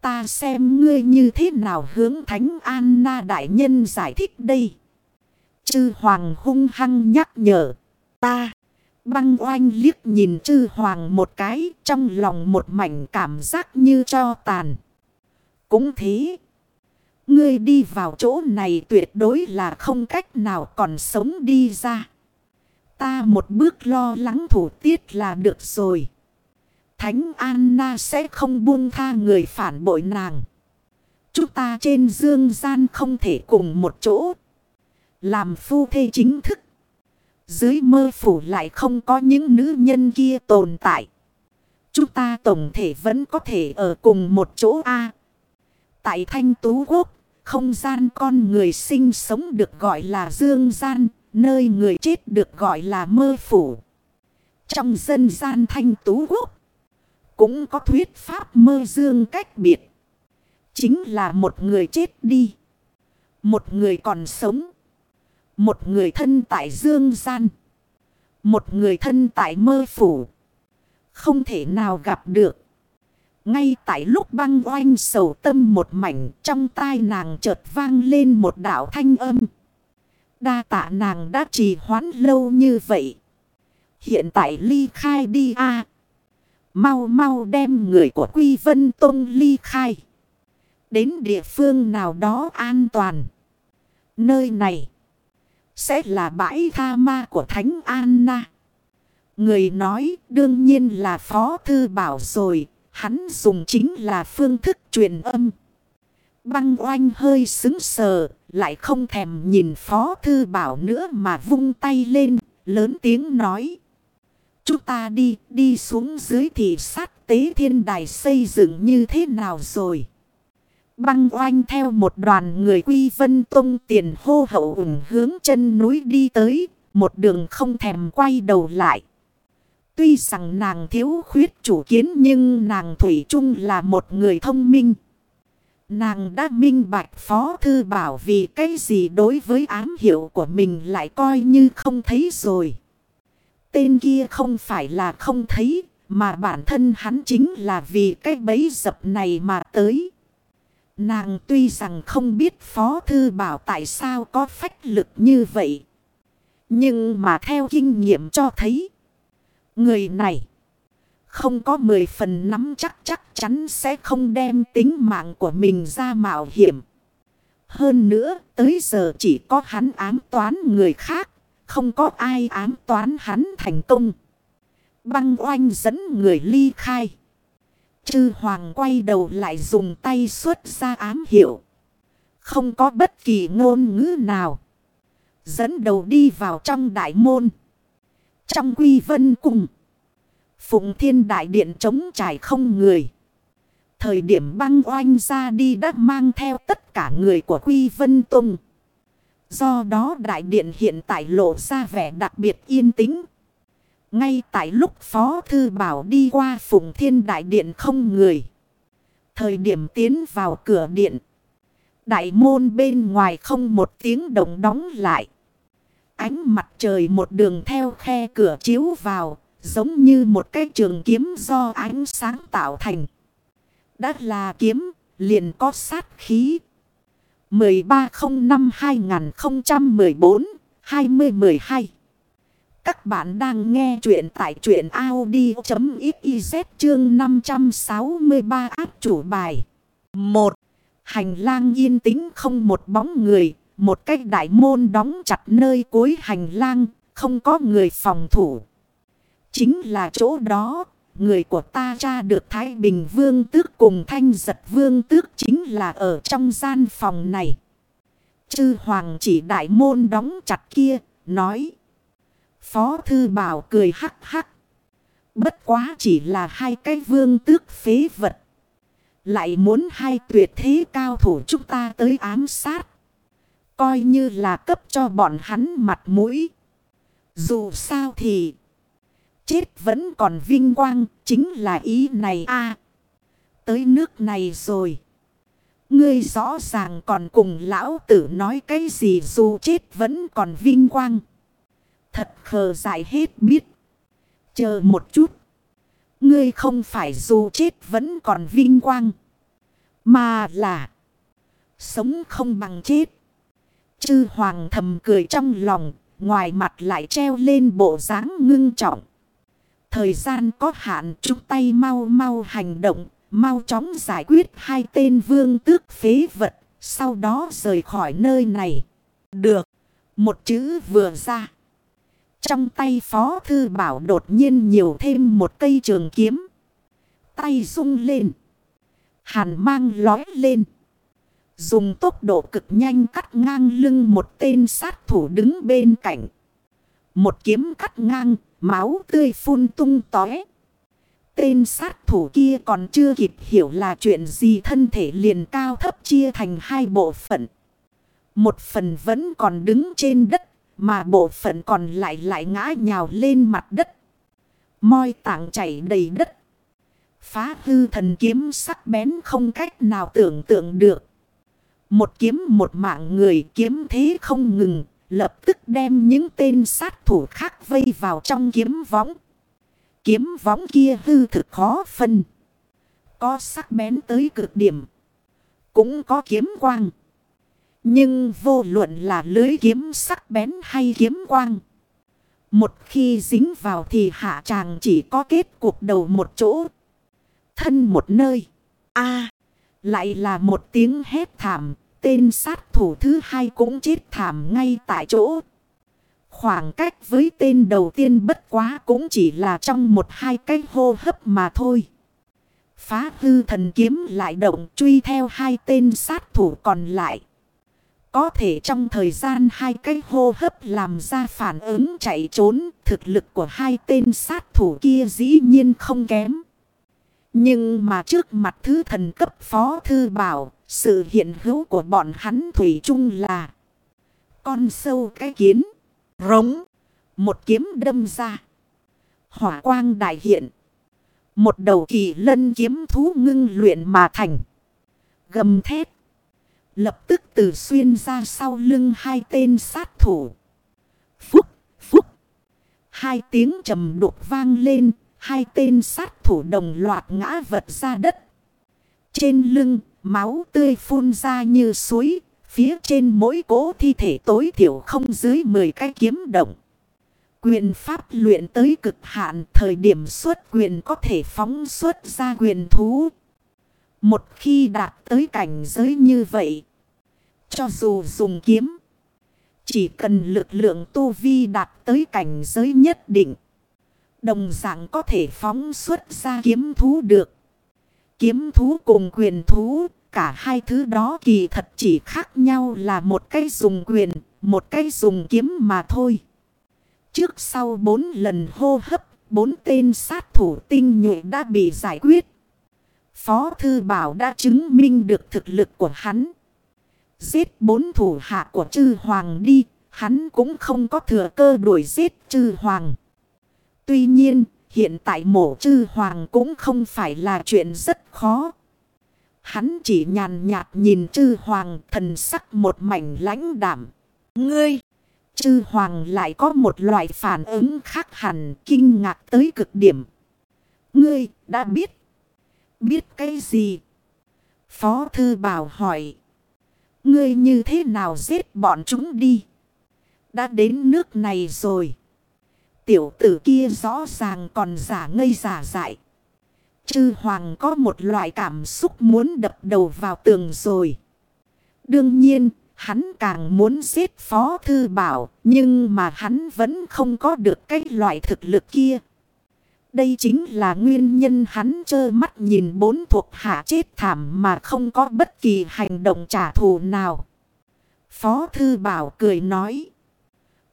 Ta xem ngươi như thế nào hướng Thánh Anna Đại Nhân giải thích đây. Chư Hoàng hung hăng nhắc nhở. Ta. Băng oanh liếc nhìn chư hoàng một cái, trong lòng một mảnh cảm giác như cho tàn. Cũng thế. Ngươi đi vào chỗ này tuyệt đối là không cách nào còn sống đi ra. Ta một bước lo lắng thủ tiết là được rồi. Thánh Anna sẽ không buông tha người phản bội nàng. Chúng ta trên dương gian không thể cùng một chỗ. Làm phu thê chính thức. Dưới mơ phủ lại không có những nữ nhân kia tồn tại. Chúng ta tổng thể vẫn có thể ở cùng một chỗ A. Tại Thanh Tú Quốc, không gian con người sinh sống được gọi là dương gian, nơi người chết được gọi là mơ phủ. Trong dân gian Thanh Tú Quốc, cũng có thuyết pháp mơ dương cách biệt. Chính là một người chết đi. Một người còn sống. Một người thân tại dương gian. Một người thân tại mơ phủ. Không thể nào gặp được. Ngay tại lúc băng oanh sầu tâm một mảnh, trong tai nàng chợt vang lên một đạo thanh âm. Đa tạ nàng đã trì hoãn lâu như vậy. Hiện tại ly khai đi a Mau mau đem người của Quy Vân Tông ly khai. Đến địa phương nào đó an toàn. Nơi này sẽ là bãi tha ma của Thánh Anna. Người nói đương nhiên là Phó Thư Bảo rồi. Hắn dùng chính là phương thức truyền âm. Băng oanh hơi xứng sờ. Lại không thèm nhìn Phó Thư Bảo nữa mà vung tay lên. Lớn tiếng nói. Chúng ta đi, đi xuống dưới thị sát tế thiên đài xây dựng như thế nào rồi? Băng oanh theo một đoàn người quy vân tông tiền hô hậu ủng hướng chân núi đi tới, một đường không thèm quay đầu lại. Tuy rằng nàng thiếu khuyết chủ kiến nhưng nàng Thủy chung là một người thông minh. Nàng đã minh bạch phó thư bảo vì cái gì đối với ám hiệu của mình lại coi như không thấy rồi. Tên kia không phải là không thấy, mà bản thân hắn chính là vì cái bấy dập này mà tới. Nàng tuy rằng không biết Phó Thư Bảo tại sao có phách lực như vậy. Nhưng mà theo kinh nghiệm cho thấy. Người này không có 10 phần nắm chắc chắc chắn sẽ không đem tính mạng của mình ra mạo hiểm. Hơn nữa, tới giờ chỉ có hắn ám toán người khác. Không có ai ám toán hắn thành công. Băng oanh dẫn người ly khai. Chư hoàng quay đầu lại dùng tay xuất ra ám hiệu. Không có bất kỳ ngôn ngữ nào. Dẫn đầu đi vào trong đại môn. Trong quy vân cùng. Phụng thiên đại điện chống trải không người. Thời điểm băng oanh ra đi đã mang theo tất cả người của quy vân tông Do đó đại điện hiện tại lộ ra vẻ đặc biệt yên tĩnh. Ngay tại lúc Phó Thư Bảo đi qua Phùng Thiên Đại Điện không người. Thời điểm tiến vào cửa điện. Đại môn bên ngoài không một tiếng động đóng lại. Ánh mặt trời một đường theo khe cửa chiếu vào. Giống như một cái trường kiếm do ánh sáng tạo thành. Đã là kiếm, liền có sát khí, 1305-2014-2012 Các bạn đang nghe chuyện tại chuyện Audi.xyz chương 563 áp chủ bài 1. Hành lang yên tĩnh không một bóng người một cái đại môn đóng chặt nơi cuối hành lang Không có người phòng thủ Chính là chỗ đó người của ta tra được Thái Bình Vương Tước cùng Thanh Giật Vương Tước chính là ở trong gian phòng này. Chư Hoàng chỉ đại môn đóng chặt kia, nói. Phó Thư Bảo cười hắc hắc. Bất quá chỉ là hai cái vương tước phế vật. Lại muốn hai tuyệt thế cao thủ chúng ta tới ám sát. Coi như là cấp cho bọn hắn mặt mũi. Dù sao thì chết vẫn còn vinh quang, chính là ý này a Tới nước này rồi. Ngươi rõ ràng còn cùng lão tử nói cái gì dù chết vẫn còn vinh quang. Thật khờ dại hết biết. Chờ một chút. Ngươi không phải dù chết vẫn còn vinh quang. Mà là. Sống không bằng chết. Chư hoàng thầm cười trong lòng. ngoài mặt lại treo lên bộ dáng ngưng trọng. Thời gian có hạn chúng tay mau mau hành động, mau chóng giải quyết hai tên vương tước phế vật, sau đó rời khỏi nơi này. Được, một chữ vừa ra. Trong tay phó thư bảo đột nhiên nhiều thêm một cây trường kiếm. Tay rung lên. Hàn mang lói lên. Dùng tốc độ cực nhanh cắt ngang lưng một tên sát thủ đứng bên cạnh. Một kiếm cắt ngang, máu tươi phun tung tóe. Tên sát thủ kia còn chưa kịp hiểu là chuyện gì thân thể liền cao thấp chia thành hai bộ phận. Một phần vẫn còn đứng trên đất, mà bộ phận còn lại lại ngã nhào lên mặt đất. Moi tảng chảy đầy đất. Phá hư thần kiếm sắc bén không cách nào tưởng tượng được. Một kiếm một mạng người kiếm thế không ngừng, lập tức đem những tên sát thủ khác vây vào trong kiếm võng. Kiếm võng kia hư thực khó phân. Có sắc bén tới cực điểm. Cũng có kiếm quang. Nhưng vô luận là lưới kiếm sắc bén hay kiếm quang. Một khi dính vào thì hạ chàng chỉ có kết cục đầu một chỗ. Thân một nơi. a lại là một tiếng hét thảm. Tên sát thủ thứ hai cũng chết thảm ngay tại chỗ. Khoảng cách với tên đầu tiên bất quá cũng chỉ là trong một hai cái hô hấp mà thôi. Phá hư thần kiếm lại động truy theo hai tên sát thủ còn lại. Có thể trong thời gian hai cái hô hấp làm ra phản ứng chạy trốn, thực lực của hai tên sát thủ kia dĩ nhiên không kém. Nhưng mà trước mặt thứ thần cấp phó thư bảo, sự hiện hữu của bọn hắn thủy chung là con sâu cái kiến, rống, một kiếm đâm ra. Hỏa quang đại hiện, một đầu kỳ lân kiếm thú ngưng luyện mà thành. Gầm thét Lập tức từ xuyên ra sau lưng hai tên sát thủ. Phúc, phúc. Hai tiếng trầm đục vang lên. Hai tên sát thủ đồng loạt ngã vật ra đất. Trên lưng, máu tươi phun ra như suối. Phía trên mỗi cỗ thi thể tối thiểu không dưới 10 cái kiếm động. Quyền pháp luyện tới cực hạn thời điểm xuất quyền có thể phóng xuất ra quyền thú. Một khi đạt tới cảnh giới như vậy, cho dù dùng kiếm, chỉ cần lực lượng tu vi đạt tới cảnh giới nhất định, đồng dạng có thể phóng xuất ra kiếm thú được. Kiếm thú cùng quyền thú, cả hai thứ đó kỳ thật chỉ khác nhau là một cái dùng quyền, một cái dùng kiếm mà thôi. Trước sau bốn lần hô hấp, bốn tên sát thủ tinh nhuệ đã bị giải quyết. Phó Thư Bảo đã chứng minh được thực lực của hắn. Giết bốn thủ hạ của chư hoàng đi, hắn cũng không có thừa cơ đuổi giết chư hoàng. Tuy nhiên, hiện tại mổ chư hoàng cũng không phải là chuyện rất khó. Hắn chỉ nhàn nhạt nhìn chư hoàng thần sắc một mảnh lãnh đảm. Ngươi! Chư hoàng lại có một loại phản ứng khác hẳn kinh ngạc tới cực điểm. Ngươi đã biết. Biết cái gì? Phó thư bảo hỏi. Ngươi như thế nào giết bọn chúng đi? Đã đến nước này rồi. Tiểu tử kia rõ ràng còn giả ngây giả dại. Chư hoàng có một loại cảm xúc muốn đập đầu vào tường rồi. Đương nhiên, hắn càng muốn giết phó thư bảo, nhưng mà hắn vẫn không có được cái loại thực lực kia. Đây chính là nguyên nhân hắn trơ mắt nhìn bốn thuộc hạ chết thảm mà không có bất kỳ hành động trả thù nào. Phó Thư Bảo cười nói.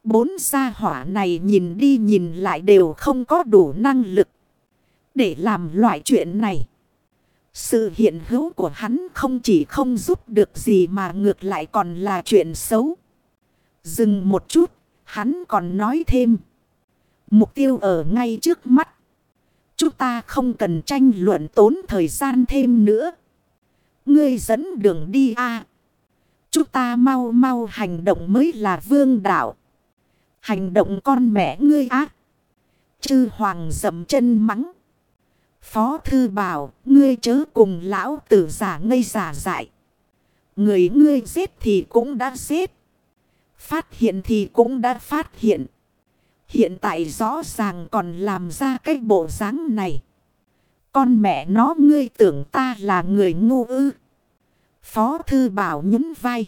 Bốn gia hỏa này nhìn đi nhìn lại đều không có đủ năng lực. Để làm loại chuyện này. Sự hiện hữu của hắn không chỉ không giúp được gì mà ngược lại còn là chuyện xấu. Dừng một chút, hắn còn nói thêm. Mục tiêu ở ngay trước mắt. Chúng ta không cần tranh luận tốn thời gian thêm nữa. Ngươi dẫn đường đi a Chúng ta mau mau hành động mới là vương đạo. Hành động con mẹ ngươi ác. Chư hoàng dậm chân mắng. Phó thư bảo, ngươi chớ cùng lão tử giả ngây giả dại. Người ngươi giết thì cũng đã giết. Phát hiện thì cũng đã phát hiện. Hiện tại rõ ràng còn làm ra cái bộ dáng này. Con mẹ nó ngươi tưởng ta là người ngu ư. Phó thư bảo nhún vai.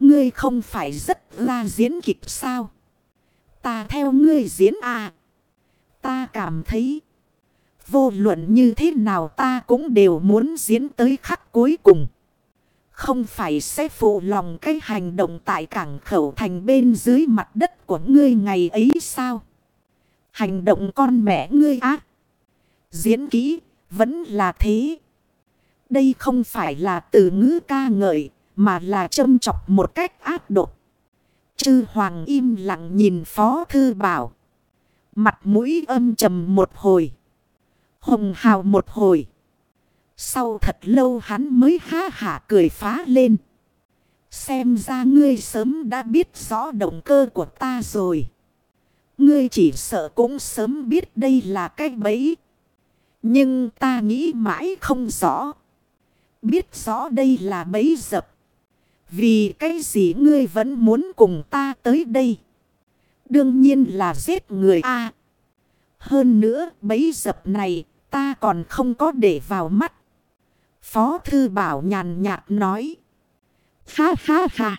Ngươi không phải rất ra diễn kịch sao? Ta theo ngươi diễn à? Ta cảm thấy. Vô luận như thế nào ta cũng đều muốn diễn tới khắc cuối cùng. Không phải sẽ phụ lòng cái hành động tại cảng khẩu thành bên dưới mặt đất của ngươi ngày ấy sao? Hành động con mẹ ngươi á. Diễn kỹ, vẫn là thế. Đây không phải là từ ngữ ca ngợi, mà là châm chọc một cách ác độc. Chư hoàng im lặng nhìn phó thư bảo. Mặt mũi âm trầm một hồi. Hồng hào một hồi. Sau thật lâu hắn mới há hả cười phá lên. Xem ra ngươi sớm đã biết rõ động cơ của ta rồi. Ngươi chỉ sợ cũng sớm biết đây là cái bẫy. Nhưng ta nghĩ mãi không rõ. Biết rõ đây là bẫy dập. Vì cái gì ngươi vẫn muốn cùng ta tới đây? Đương nhiên là giết người a. hơn nữa, bấy dập này, ta còn không có để vào mắt. Phó Thư Bảo nhàn nhạt nói. Ha ha ha.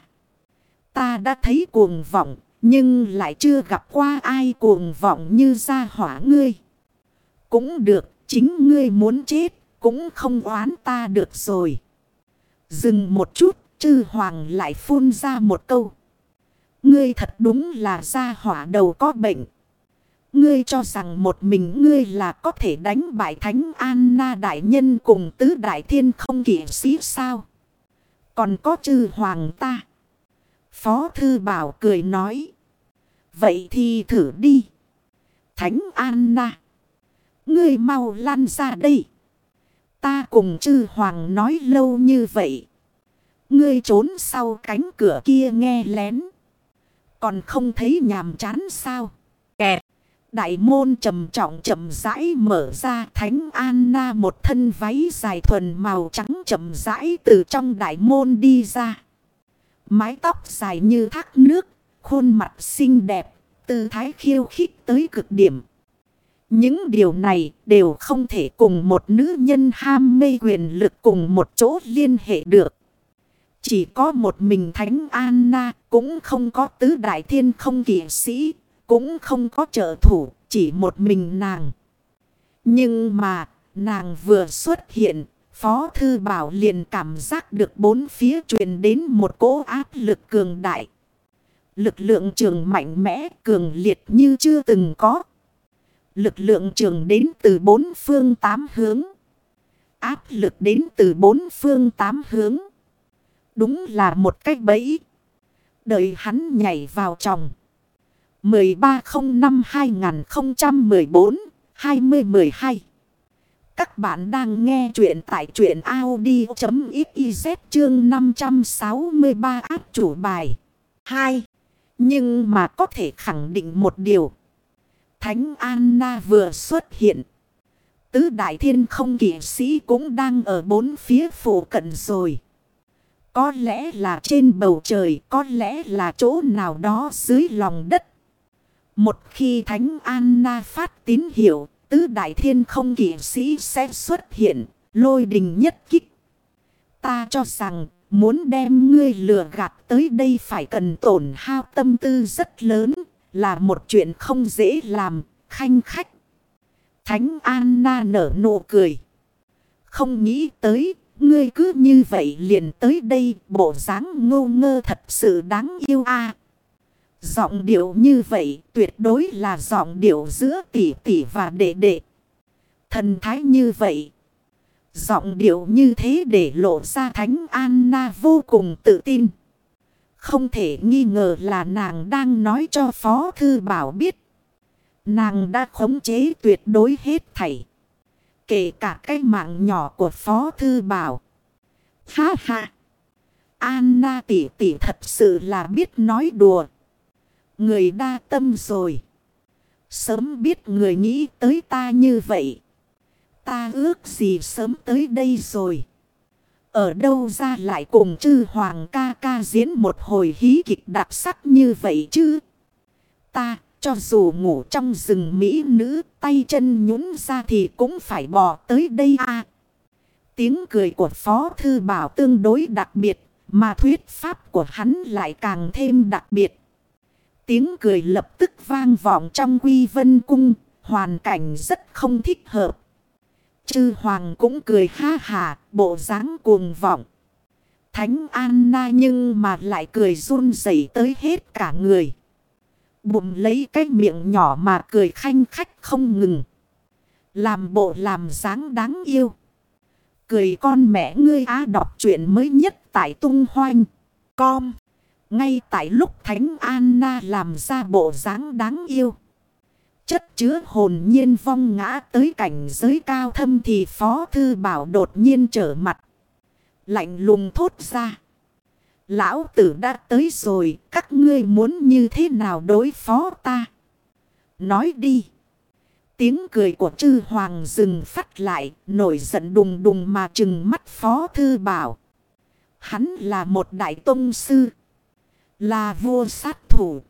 Ta đã thấy cuồng vọng. Nhưng lại chưa gặp qua ai cuồng vọng như gia hỏa ngươi. Cũng được. Chính ngươi muốn chết. Cũng không oán ta được rồi. Dừng một chút. Chư hoàng lại phun ra một câu. Ngươi thật đúng là gia hỏa đầu có bệnh. Ngươi cho rằng một mình ngươi là có thể đánh bại Thánh Anna Đại Nhân cùng tứ Đại Thiên không kỷ sĩ sao? Còn có chư hoàng ta. Phó Thư Bảo cười nói. Vậy thì thử đi. Thánh Anna. Ngươi mau lăn ra đây. Ta cùng chư hoàng nói lâu như vậy. Ngươi trốn sau cánh cửa kia nghe lén. Còn không thấy nhàm chán sao? Kẹt. Đại môn trầm trọng chậm rãi mở ra thánh Anna một thân váy dài thuần màu trắng chậm rãi từ trong đại môn đi ra. Mái tóc dài như thác nước, khuôn mặt xinh đẹp, tư thái khiêu khích tới cực điểm. Những điều này đều không thể cùng một nữ nhân ham mê quyền lực cùng một chỗ liên hệ được. Chỉ có một mình Thánh Anna, cũng không có tứ đại thiên không kỷ sĩ, cũng không có trợ thủ, chỉ một mình nàng. Nhưng mà, nàng vừa xuất hiện, Phó Thư Bảo liền cảm giác được bốn phía truyền đến một cỗ áp lực cường đại. Lực lượng trường mạnh mẽ cường liệt như chưa từng có. Lực lượng trường đến từ bốn phương tám hướng. Áp lực đến từ bốn phương tám hướng. Đúng là một cách bẫy. Đợi hắn nhảy vào chồng. 1305-2014-2012 Các bạn đang nghe chuyện tại chuyện Audi.xyz chương 563 áp chủ bài 2. Nhưng mà có thể khẳng định một điều. Thánh Anna vừa xuất hiện. Tứ Đại Thiên không kỷ sĩ cũng đang ở bốn phía phủ cận rồi. Có lẽ là trên bầu trời, có lẽ là chỗ nào đó dưới lòng đất. Một khi Thánh Anna phát tín hiệu, tứ đại thiên không kỷ sĩ sẽ xuất hiện, lôi đình nhất kích. Ta cho rằng, muốn đem ngươi lừa gạt tới đây phải cần tổn hao tâm tư rất lớn, là một chuyện không dễ làm, khanh khách. Thánh Anna nở nụ cười. Không nghĩ tới, ngươi cứ như vậy liền tới đây, bộ dáng ngô ngơ thật sự đáng yêu a Giọng điệu như vậy tuyệt đối là giọng điệu giữa tỷ tỷ và đệ đệ. Thần thái như vậy. Giọng điệu như thế để lộ ra Thánh Anna vô cùng tự tin. Không thể nghi ngờ là nàng đang nói cho Phó Thư Bảo biết. Nàng đã khống chế tuyệt đối hết thảy. Kể cả cái mạng nhỏ của Phó Thư Bảo. Ha ha! Anna tỷ tỷ thật sự là biết nói đùa. Người đa tâm rồi. Sớm biết người nghĩ tới ta như vậy. Ta ước gì sớm tới đây rồi. Ở đâu ra lại cùng chư hoàng ca ca diễn một hồi hí kịch đặc sắc như vậy chứ? Ta cho dù ngủ trong rừng Mỹ nữ tay chân nhún ra thì cũng phải bỏ tới đây à. Tiếng cười của Phó Thư Bảo tương đối đặc biệt mà thuyết pháp của hắn lại càng thêm đặc biệt. Tiếng cười lập tức vang vọng trong quy vân cung, hoàn cảnh rất không thích hợp. Chư hoàng cũng cười ha hà, bộ dáng cuồng vọng. Thánh Anna nhưng mà lại cười run rẩy tới hết cả người. Bụng lấy cái miệng nhỏ mà cười khanh khách không ngừng. Làm bộ làm dáng đáng yêu. Cười con mẹ ngươi á đọc chuyện mới nhất tại tung hoanh. Com. Ngay tại lúc Thánh Anna làm ra bộ dáng đáng yêu. Chất chứa hồn nhiên vong ngã tới cảnh giới cao thâm thì Phó Thư Bảo đột nhiên trở mặt. Lạnh lùng thốt ra. Lão tử đã tới rồi, các ngươi muốn như thế nào đối phó ta? Nói đi. Tiếng cười của chư hoàng dừng phát lại, nổi giận đùng đùng mà trừng mắt Phó Thư Bảo. Hắn là một đại tông sư. Là vua sát thủ.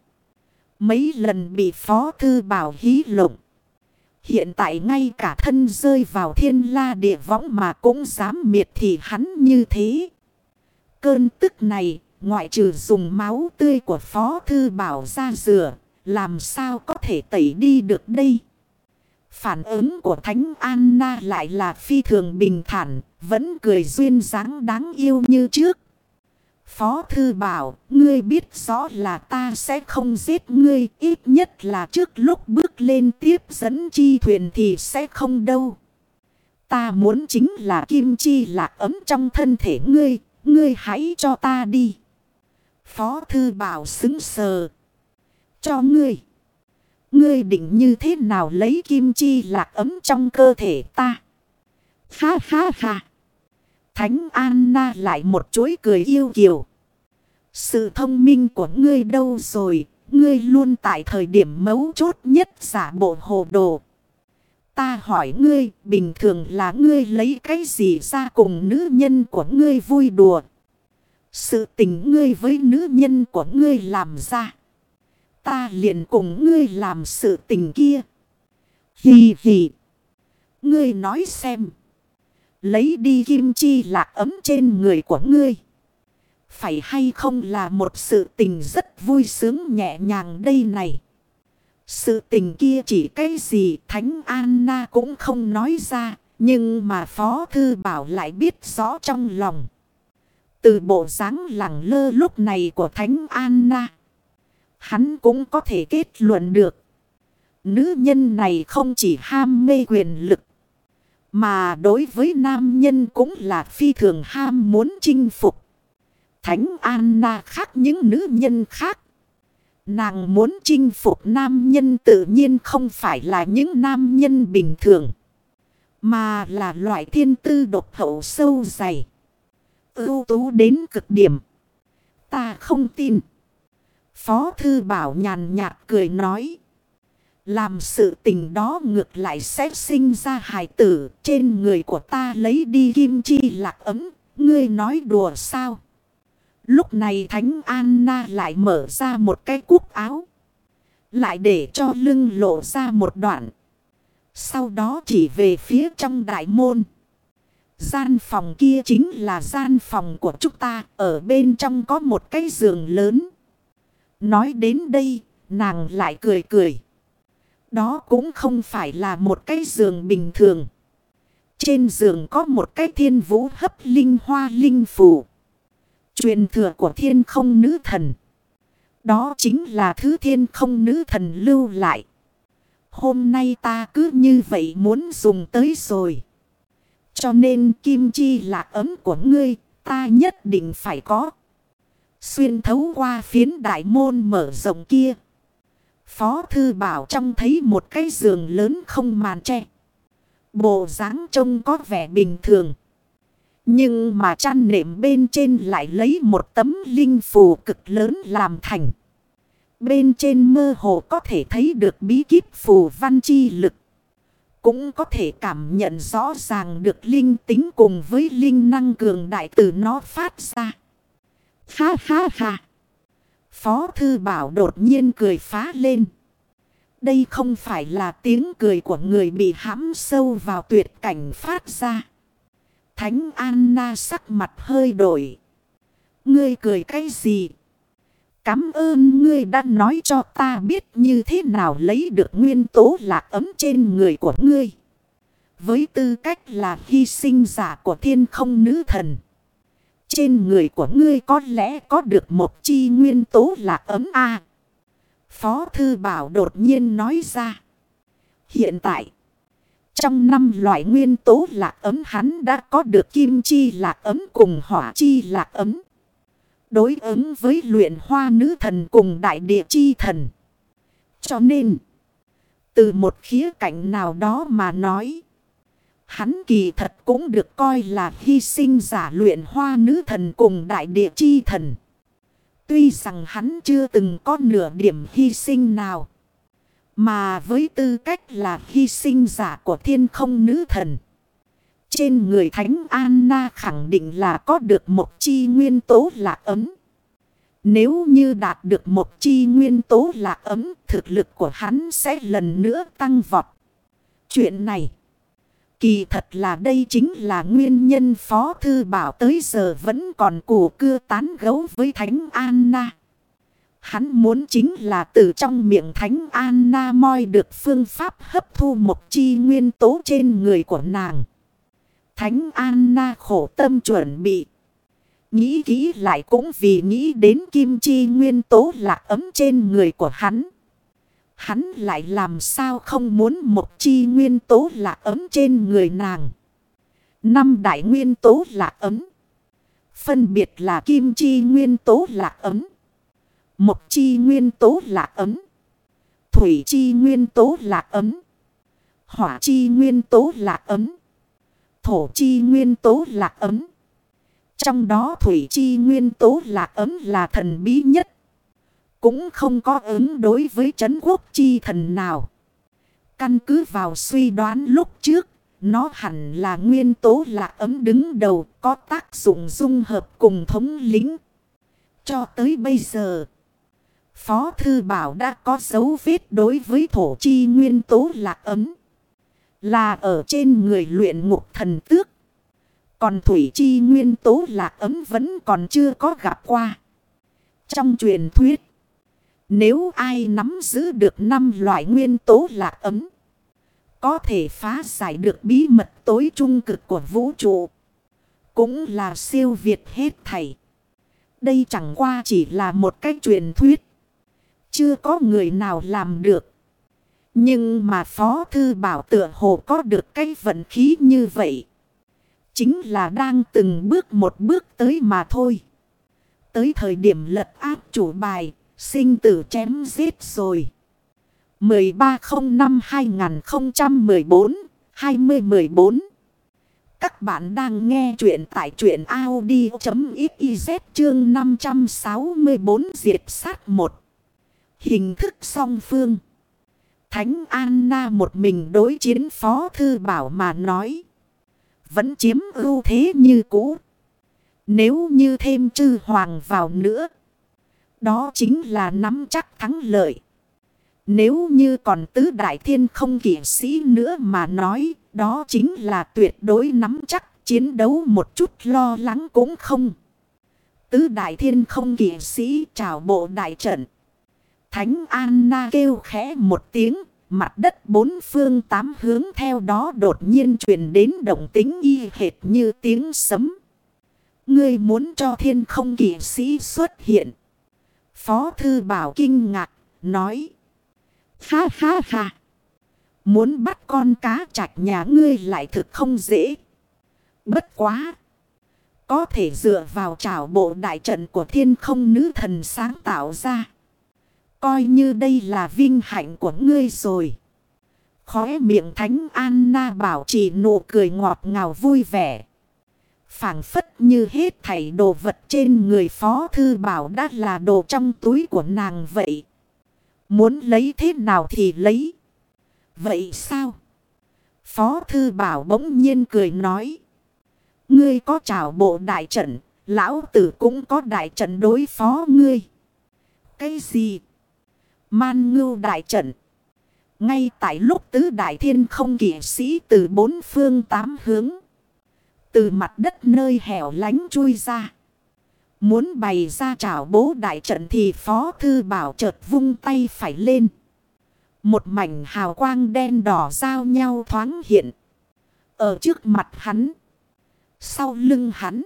Mấy lần bị Phó Thư Bảo hí lộng. Hiện tại ngay cả thân rơi vào thiên la địa võng mà cũng dám miệt thì hắn như thế. Cơn tức này, ngoại trừ dùng máu tươi của Phó Thư Bảo ra rửa, làm sao có thể tẩy đi được đây? Phản ứng của Thánh Anna lại là phi thường bình thản, vẫn cười duyên dáng đáng yêu như trước. Phó Thư bảo, ngươi biết rõ là ta sẽ không giết ngươi, ít nhất là trước lúc bước lên tiếp dẫn chi thuyền thì sẽ không đâu. Ta muốn chính là kim chi lạc ấm trong thân thể ngươi, ngươi hãy cho ta đi. Phó Thư bảo xứng sờ. Cho ngươi. Ngươi định như thế nào lấy kim chi lạc ấm trong cơ thể ta? Ha ha ha! Thánh Anna lại một chuỗi cười yêu kiều. Sự thông minh của ngươi đâu rồi? Ngươi luôn tại thời điểm mấu chốt nhất giả bộ hồ đồ. Ta hỏi ngươi, bình thường là ngươi lấy cái gì ra cùng nữ nhân của ngươi vui đùa? Sự tình ngươi với nữ nhân của ngươi làm ra. Ta liền cùng ngươi làm sự tình kia. Hì hì. Ngươi nói xem. Lấy đi kim chi lạc ấm trên người của ngươi. Phải hay không là một sự tình rất vui sướng nhẹ nhàng đây này. Sự tình kia chỉ cái gì Thánh Anna cũng không nói ra. Nhưng mà Phó Thư Bảo lại biết rõ trong lòng. Từ bộ dáng lẳng lơ lúc này của Thánh Anna. Hắn cũng có thể kết luận được. Nữ nhân này không chỉ ham mê quyền lực. Mà đối với nam nhân cũng là phi thường ham muốn chinh phục. Thánh Anna khác những nữ nhân khác. Nàng muốn chinh phục nam nhân tự nhiên không phải là những nam nhân bình thường. Mà là loại thiên tư độc hậu sâu dày. Ưu tú đến cực điểm. Ta không tin. Phó Thư Bảo nhàn nhạt cười nói. Làm sự tình đó ngược lại sẽ sinh ra hài tử trên người của ta lấy đi kim chi lạc ấm. Ngươi nói đùa sao? Lúc này Thánh Anna lại mở ra một cái cúc áo. Lại để cho lưng lộ ra một đoạn. Sau đó chỉ về phía trong đại môn. Gian phòng kia chính là gian phòng của chúng ta. Ở bên trong có một cái giường lớn. Nói đến đây, nàng lại cười cười. Đó cũng không phải là một cái giường bình thường. Trên giường có một cái thiên vũ hấp linh hoa linh phù. Truyền thừa của thiên không nữ thần. Đó chính là thứ thiên không nữ thần lưu lại. Hôm nay ta cứ như vậy muốn dùng tới rồi. Cho nên kim chi là ấm của ngươi, ta nhất định phải có. Xuyên thấu qua phiến đại môn mở rộng kia. Phó thư bảo trong thấy một cái giường lớn không màn tre. Bộ dáng trông có vẻ bình thường. Nhưng mà chăn nệm bên trên lại lấy một tấm linh phù cực lớn làm thành. Bên trên mơ hồ có thể thấy được bí kíp phù văn chi lực. Cũng có thể cảm nhận rõ ràng được linh tính cùng với linh năng cường đại từ nó phát ra. Ha ha ha. Phó thư bảo đột nhiên cười phá lên. Đây không phải là tiếng cười của người bị hãm sâu vào tuyệt cảnh phát ra. Thánh Anna sắc mặt hơi đổi. Ngươi cười cái gì? Cảm ơn ngươi đã nói cho ta biết như thế nào lấy được nguyên tố lạc ấm trên người của ngươi. Với tư cách là hy sinh giả của thiên không nữ thần. Trên người của ngươi có lẽ có được một chi nguyên tố lạc ấm A. Phó Thư Bảo đột nhiên nói ra. Hiện tại, trong năm loại nguyên tố lạc ấm hắn đã có được kim chi lạc ấm cùng hỏa chi lạc ấm. Đối ứng với luyện hoa nữ thần cùng đại địa chi thần. Cho nên, từ một khía cạnh nào đó mà nói, hắn kỳ thật cũng được coi là hy sinh giả luyện hoa nữ thần cùng đại địa chi thần. Tuy rằng hắn chưa từng có nửa điểm hy sinh nào. Mà với tư cách là hy sinh giả của thiên không nữ thần. Trên người Thánh Anna khẳng định là có được một chi nguyên tố lạc ấm. Nếu như đạt được một chi nguyên tố lạc ấm, thực lực của hắn sẽ lần nữa tăng vọt. Chuyện này, kỳ thật là đây chính là nguyên nhân Phó Thư Bảo tới giờ vẫn còn củ cưa tán gấu với Thánh Anna. Hắn muốn chính là từ trong miệng Thánh Anna moi được phương pháp hấp thu một chi nguyên tố trên người của nàng. Thánh Anna khổ tâm chuẩn bị. Nghĩ kỹ lại cũng vì nghĩ đến kim chi nguyên tố lạc ấm trên người của hắn. Hắn lại làm sao không muốn một chi nguyên tố lạc ấm trên người nàng. Năm đại nguyên tố lạc ấm. Phân biệt là kim chi nguyên tố lạc ấm. Một chi nguyên tố lạc ấm. Thủy chi nguyên tố lạc ấm. Hỏa chi nguyên tố lạc ấm. Thổ chi nguyên tố lạc ấm. Trong đó thủy chi nguyên tố lạc ấm là thần bí nhất. Cũng không có ứng đối với chấn quốc chi thần nào. Căn cứ vào suy đoán lúc trước, nó hẳn là nguyên tố lạc ấm đứng đầu có tác dụng dung hợp cùng thống lính. Cho tới bây giờ, Phó Thư Bảo đã có dấu vết đối với thổ chi nguyên tố lạc ấm. Là ở trên người luyện ngục thần tước. Còn thủy chi nguyên tố lạc ấm vẫn còn chưa có gặp qua. Trong truyền thuyết, nếu ai nắm giữ được năm loại nguyên tố lạc ấm, có thể phá giải được bí mật tối trung cực của vũ trụ. Cũng là siêu việt hết thảy. Đây chẳng qua chỉ là một cách truyền thuyết. Chưa có người nào làm được. Nhưng mà Phó Thư Bảo tựa hồ có được cái vận khí như vậy. Chính là đang từng bước một bước tới mà thôi. Tới thời điểm lật áp chủ bài, sinh tử chém giết rồi. 1305-2014-2014 Các bạn đang nghe chuyện tại truyện Audi.xyz chương 564 diệt sát 1. Hình thức song phương. Thánh Anna một mình đối chiến Phó Thư Bảo mà nói. Vẫn chiếm ưu thế như cũ. Nếu như thêm chư hoàng vào nữa. Đó chính là nắm chắc thắng lợi. Nếu như còn tứ đại thiên không kỷ sĩ nữa mà nói. Đó chính là tuyệt đối nắm chắc, chiến đấu một chút lo lắng cũng không. Tứ đại thiên không kỷ sĩ trào bộ đại trận. Thánh Anna kêu khẽ một tiếng Mặt đất bốn phương tám hướng theo đó đột nhiên truyền đến động tính y hệt như tiếng sấm. Ngươi muốn cho thiên không kỵ sĩ xuất hiện. Phó thư bảo kinh ngạc, nói. Ha ha ha. Muốn bắt con cá chạch nhà ngươi lại thực không dễ. Bất quá. Có thể dựa vào trảo bộ đại trận của thiên không nữ thần sáng tạo ra. Coi như đây là vinh hạnh của ngươi rồi. Khóe miệng thánh Anna bảo chỉ nụ cười ngọt ngào vui vẻ. phảng phất như hết thảy đồ vật trên người phó thư bảo đã là đồ trong túi của nàng vậy. Muốn lấy thế nào thì lấy. Vậy sao? Phó Thư Bảo bỗng nhiên cười nói. Ngươi có trảo bộ đại trận, lão tử cũng có đại trận đối phó ngươi. Cái gì? Man ngưu đại trận. Ngay tại lúc tứ đại thiên không kỷ sĩ từ bốn phương tám hướng. Từ mặt đất nơi hẻo lánh chui ra. Muốn bày ra trảo bố đại trận thì Phó Thư Bảo chợt vung tay phải lên. Một mảnh hào quang đen đỏ giao nhau thoáng hiện. Ở trước mặt hắn. Sau lưng hắn.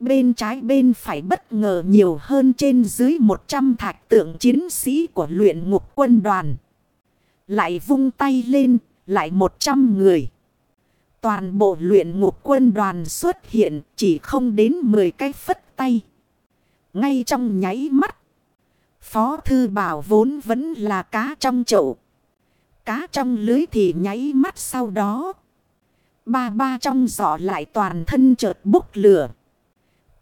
Bên trái bên phải bất ngờ nhiều hơn trên dưới 100 thạch tượng chiến sĩ của luyện ngục quân đoàn. Lại vung tay lên, lại 100 người. Toàn bộ luyện ngục quân đoàn xuất hiện chỉ không đến 10 cái phất tay. Ngay trong nháy mắt. Phó thư bảo vốn vẫn là cá trong chậu. Cá trong lưới thì nháy mắt sau đó. Ba ba trong giỏ lại toàn thân chợt bốc lửa.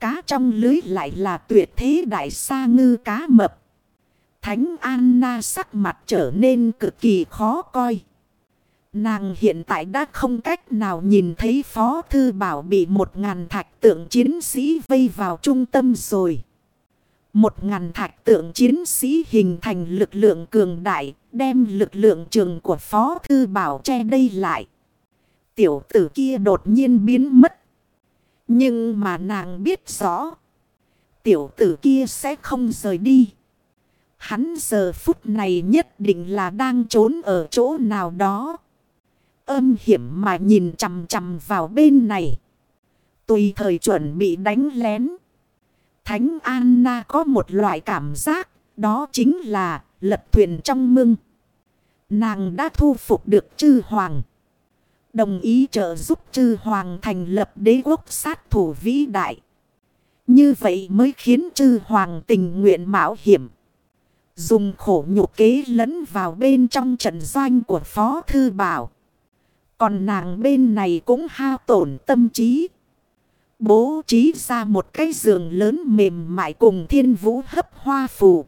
Cá trong lưới lại là tuyệt thế đại sa ngư cá mập. Thánh Anna sắc mặt trở nên cực kỳ khó coi. Nàng hiện tại đã không cách nào nhìn thấy Phó Thư Bảo bị một ngàn thạch tượng chiến sĩ vây vào trung tâm rồi. Một ngàn thạch tượng chiến sĩ hình thành lực lượng cường đại, đem lực lượng trường của Phó Thư Bảo che đây lại. Tiểu tử kia đột nhiên biến mất. Nhưng mà nàng biết rõ. Tiểu tử kia sẽ không rời đi. Hắn giờ phút này nhất định là đang trốn ở chỗ nào đó. Âm hiểm mà nhìn chằm chằm vào bên này. Tùy thời chuẩn bị đánh lén. Thánh Anna có một loại cảm giác. Đó chính là lật thuyền trong mưng. Nàng đã thu phục được chư hoàng. Đồng ý trợ giúp chư hoàng thành lập đế quốc sát thủ vĩ đại. Như vậy mới khiến chư hoàng tình nguyện mạo hiểm. Dùng khổ nhục kế lẫn vào bên trong trận doanh của Phó Thư Bảo. Còn nàng bên này cũng hao tổn tâm trí. Bố trí ra một cái giường lớn mềm mại cùng thiên vũ hấp hoa phù.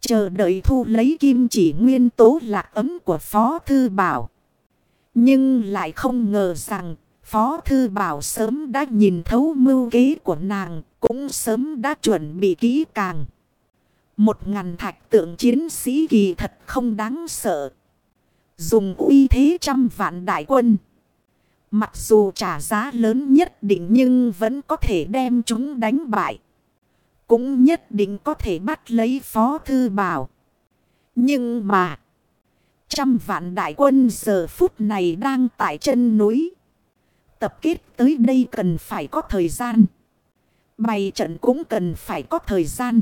Chờ đợi thu lấy kim chỉ nguyên tố lạc ấm của Phó Thư Bảo. Nhưng lại không ngờ rằng Phó Thư Bảo sớm đã nhìn thấu mưu kế của nàng, cũng sớm đã chuẩn bị kỹ càng. Một ngàn thạch tượng chiến sĩ kỳ thật không đáng sợ. Dùng uy thế trăm vạn đại quân. Mặc dù trả giá lớn nhất định nhưng vẫn có thể đem chúng đánh bại. Cũng nhất định có thể bắt lấy Phó Thư Bảo. Nhưng mà... Trăm vạn đại quân giờ phút này đang tại chân núi. Tập kết tới đây cần phải có thời gian. Bày trận cũng cần phải có thời gian.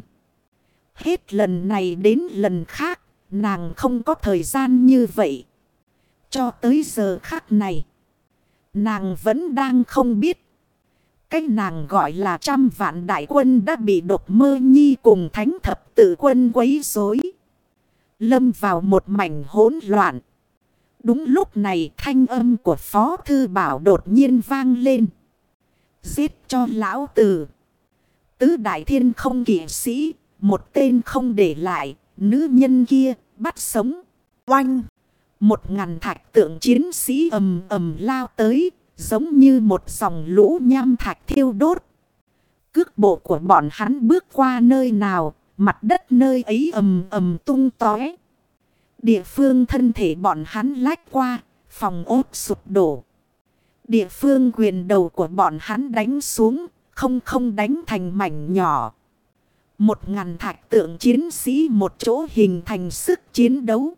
Hết lần này đến lần khác, nàng không có thời gian như vậy. Cho tới giờ khác này, nàng vẫn đang không biết. Cách nàng gọi là trăm vạn đại quân đã bị đột mơ nhi cùng thánh thập tự quân quấy rối lâm vào một mảnh hỗn loạn. Đúng lúc này thanh âm của Phó Thư Bảo đột nhiên vang lên. Giết cho lão tử. Tứ đại thiên không kỷ sĩ, một tên không để lại, nữ nhân kia bắt sống. Oanh! Một ngàn thạch tượng chiến sĩ ầm ầm lao tới, giống như một dòng lũ nham thạch thiêu đốt. Cước bộ của bọn hắn bước qua nơi nào, Mặt đất nơi ấy ầm ầm tung tóe. Địa phương thân thể bọn hắn lách qua, phòng ốt sụp đổ. Địa phương quyền đầu của bọn hắn đánh xuống, không không đánh thành mảnh nhỏ. Một ngàn thạch tượng chiến sĩ một chỗ hình thành sức chiến đấu.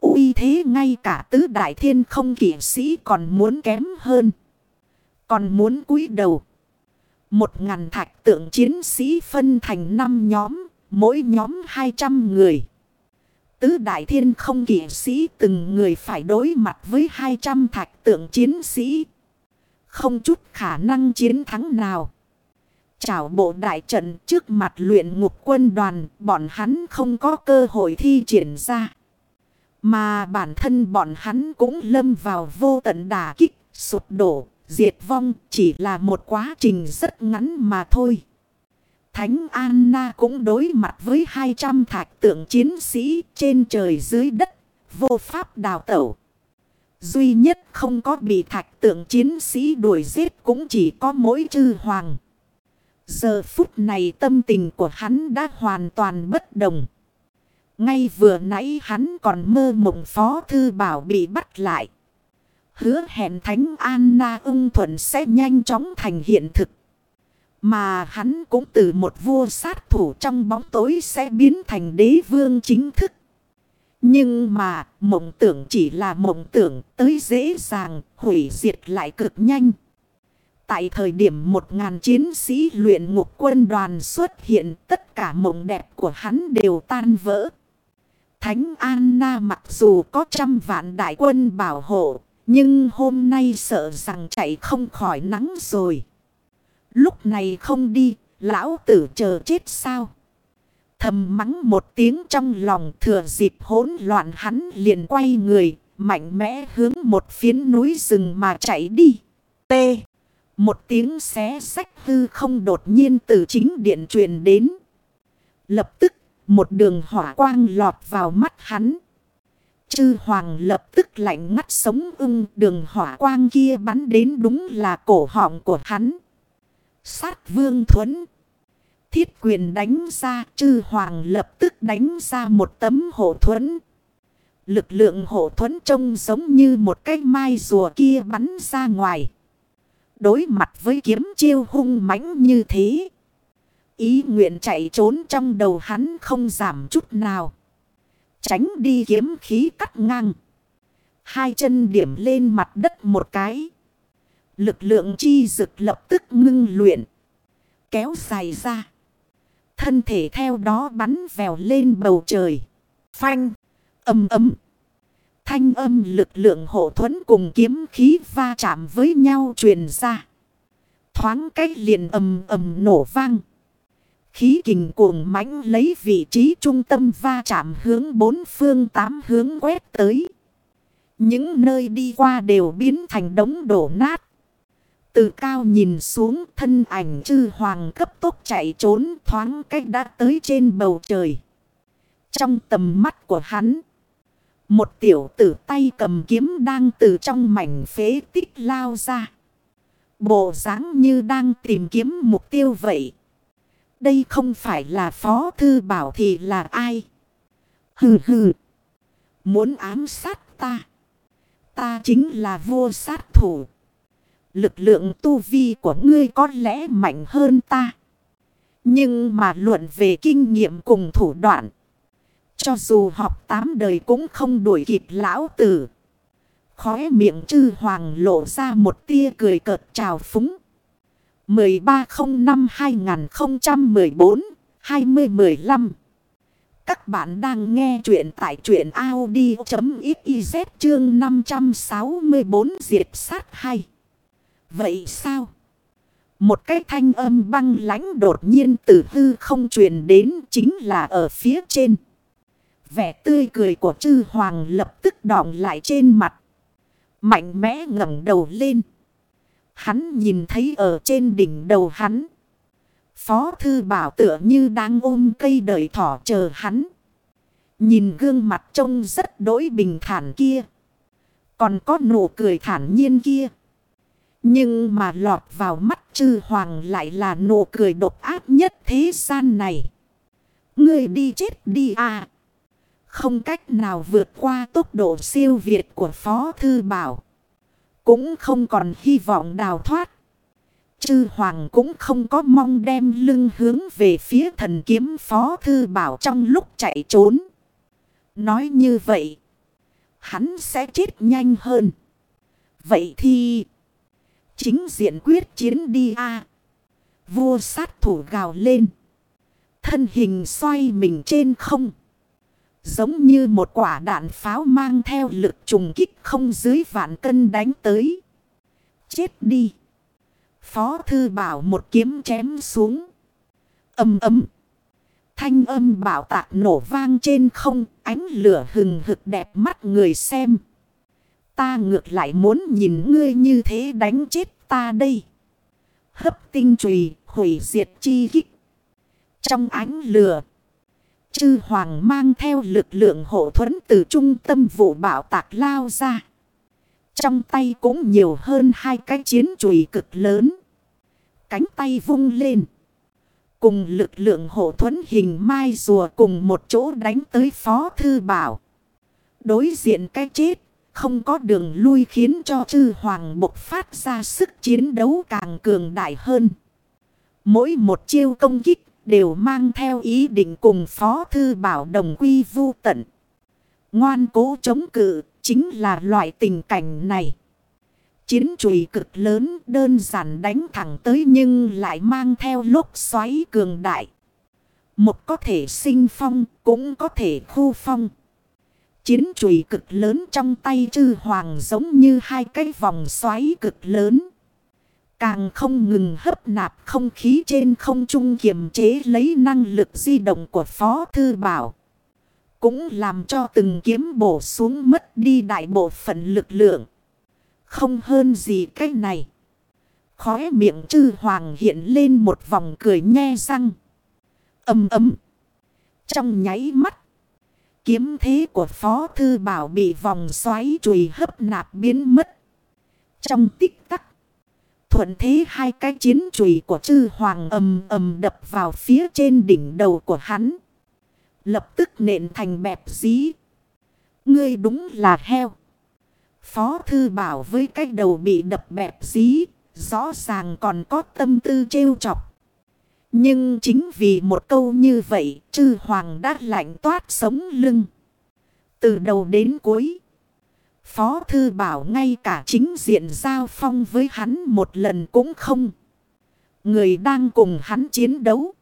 uy thế ngay cả tứ đại thiên không kỷ sĩ còn muốn kém hơn. Còn muốn cúi đầu. Một ngàn thạch tượng chiến sĩ phân thành năm nhóm, Mỗi nhóm 200 người. Tứ đại thiên không kỷ sĩ từng người phải đối mặt với 200 thạch tượng chiến sĩ. Không chút khả năng chiến thắng nào. Chào bộ đại trận trước mặt luyện ngục quân đoàn bọn hắn không có cơ hội thi triển ra. Mà bản thân bọn hắn cũng lâm vào vô tận đà kích, sụp đổ, diệt vong chỉ là một quá trình rất ngắn mà thôi. Thánh Anna cũng đối mặt với 200 thạch tượng chiến sĩ trên trời dưới đất, vô pháp đào tẩu. Duy nhất không có bị thạch tượng chiến sĩ đuổi giết cũng chỉ có mỗi chư hoàng. Giờ phút này tâm tình của hắn đã hoàn toàn bất đồng. Ngay vừa nãy hắn còn mơ mộng phó thư bảo bị bắt lại. Hứa hẹn Thánh Anna ung thuận sẽ nhanh chóng thành hiện thực. Mà hắn cũng từ một vua sát thủ trong bóng tối sẽ biến thành đế vương chính thức. Nhưng mà, mộng tưởng chỉ là mộng tưởng tới dễ dàng hủy diệt lại cực nhanh. Tại thời điểm một ngàn chiến sĩ luyện ngục quân đoàn xuất hiện, tất cả mộng đẹp của hắn đều tan vỡ. Thánh Anna mặc dù có trăm vạn đại quân bảo hộ, nhưng hôm nay sợ rằng chạy không khỏi nắng rồi. Lúc này không đi, lão tử chờ chết sao? Thầm mắng một tiếng trong lòng thừa dịp hỗn loạn hắn liền quay người, mạnh mẽ hướng một phiến núi rừng mà chạy đi. T. Một tiếng xé sách hư không đột nhiên từ chính điện truyền đến. Lập tức, một đường hỏa quang lọt vào mắt hắn. Chư hoàng lập tức lạnh ngắt sống ưng đường hỏa quang kia bắn đến đúng là cổ họng của hắn. Sát vương thuẫn. Thiết quyền đánh ra, chư hoàng lập tức đánh ra một tấm hộ thuẫn. Lực lượng hộ thuẫn trông giống như một cái mai rùa kia bắn ra ngoài. Đối mặt với kiếm chiêu hung mãnh như thế. Ý nguyện chạy trốn trong đầu hắn không giảm chút nào. Tránh đi kiếm khí cắt ngang. Hai chân điểm lên mặt đất một cái. Lực lượng chi dực lập tức ngưng luyện. Kéo dài ra. Thân thể theo đó bắn vèo lên bầu trời. Phanh. Âm âm. Thanh âm lực lượng hộ thuẫn cùng kiếm khí va chạm với nhau truyền ra. Thoáng cách liền ầm ầm nổ vang. Khí kình cuồng mãnh lấy vị trí trung tâm va chạm hướng bốn phương tám hướng quét tới. Những nơi đi qua đều biến thành đống đổ nát. Từ cao nhìn xuống, thân ảnh chư hoàng cấp tốc chạy trốn thoáng cách đã tới trên bầu trời. Trong tầm mắt của hắn. Một tiểu tử tay cầm kiếm đang từ trong mảnh phế tích lao ra. Bộ dáng như đang tìm kiếm mục tiêu vậy. Đây không phải là phó thư bảo thì là ai? Hừ hừ. Muốn ám sát ta. Ta chính là vua sát thủ. Lực lượng tu vi của ngươi có lẽ mạnh hơn ta. Nhưng mà luận về kinh nghiệm cùng thủ đoạn. Cho dù học tám đời cũng không đuổi kịp lão tử. Khóe miệng chư hoàng lộ ra một tia cười cợt trào phúng. 1305-2014-2015 Các bạn đang nghe chuyện tại chuyện Audi.xyz chương 564 diệt sát hay. Vậy sao? Một cái thanh âm băng lãnh đột nhiên từ hư không truyền đến chính là ở phía trên. Vẻ tươi cười của chư hoàng lập tức đọng lại trên mặt. Mạnh mẽ ngẩng đầu lên. Hắn nhìn thấy ở trên đỉnh đầu hắn. Phó thư bảo tựa như đang ôm cây đợi thỏ chờ hắn. Nhìn gương mặt trông rất đối bình thản kia. Còn có nụ cười thản nhiên kia. Nhưng mà lọt vào mắt chư hoàng lại là nụ cười độc ác nhất thế gian này. Người đi chết đi à. Không cách nào vượt qua tốc độ siêu việt của Phó Thư Bảo. Cũng không còn hy vọng đào thoát. Chư Hoàng cũng không có mong đem lưng hướng về phía thần kiếm Phó Thư Bảo trong lúc chạy trốn. Nói như vậy, hắn sẽ chết nhanh hơn. Vậy thì, chính diện quyết chiến đi a Vua sát thủ gào lên. Thân hình xoay mình trên không. Giống như một quả đạn pháo mang theo lực trùng kích không dưới vạn cân đánh tới. Chết đi. Phó thư bảo một kiếm chém xuống. Âm âm Thanh âm bảo tạc nổ vang trên không. Ánh lửa hừng hực đẹp mắt người xem. Ta ngược lại muốn nhìn ngươi như thế đánh chết ta đây. Hấp tinh trùy, hủy diệt chi kích. Trong ánh lửa. Chư hoàng mang theo lực lượng hộ thuẫn từ trung tâm vụ bảo tạc lao ra. Trong tay cũng nhiều hơn hai cái chiến chùy cực lớn. Cánh tay vung lên. Cùng lực lượng hộ thuẫn hình mai rùa cùng một chỗ đánh tới Phó Thư Bảo. Đối diện cái chết, không có đường lui khiến cho chư hoàng bộc phát ra sức chiến đấu càng cường đại hơn. Mỗi một chiêu công kích đều mang theo ý định cùng Phó Thư Bảo đồng quy vu tận. Ngoan cố chống cự chính là loại tình cảnh này. Chiến chùy cực lớn đơn giản đánh thẳng tới nhưng lại mang theo lốc xoáy cường đại. Một có thể sinh phong cũng có thể khu phong. Chiến chùy cực lớn trong tay chư hoàng giống như hai cái vòng xoáy cực lớn. Càng không ngừng hấp nạp không khí trên không trung kiềm chế lấy năng lực di động của Phó Thư Bảo. Cũng làm cho từng kiếm bổ xuống mất đi đại bộ phận lực lượng. Không hơn gì cái này. Khóe miệng chư hoàng hiện lên một vòng cười nhe răng. Âm ấm. Trong nháy mắt. Kiếm thế của Phó Thư Bảo bị vòng xoáy chùi hấp nạp biến mất. Trong tích tắc. Thuận thế hai cái chiến chùy của chư hoàng ầm ầm đập vào phía trên đỉnh đầu của hắn. Lập tức nện thành bẹp dí. Ngươi đúng là heo. Phó thư bảo với cái đầu bị đập bẹp dí. Rõ ràng còn có tâm tư trêu chọc. Nhưng chính vì một câu như vậy, chư hoàng đã lạnh toát sống lưng. Từ đầu đến cuối, Phó Thư Bảo ngay cả chính diện giao phong với hắn một lần cũng không. Người đang cùng hắn chiến đấu.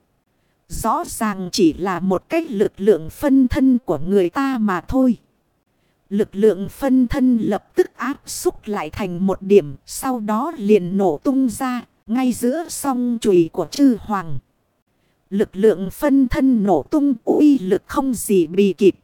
Rõ ràng chỉ là một cách lực lượng phân thân của người ta mà thôi. Lực lượng phân thân lập tức áp xúc lại thành một điểm. Sau đó liền nổ tung ra ngay giữa song chùy của chư hoàng. Lực lượng phân thân nổ tung, uy lực không gì bị kịp.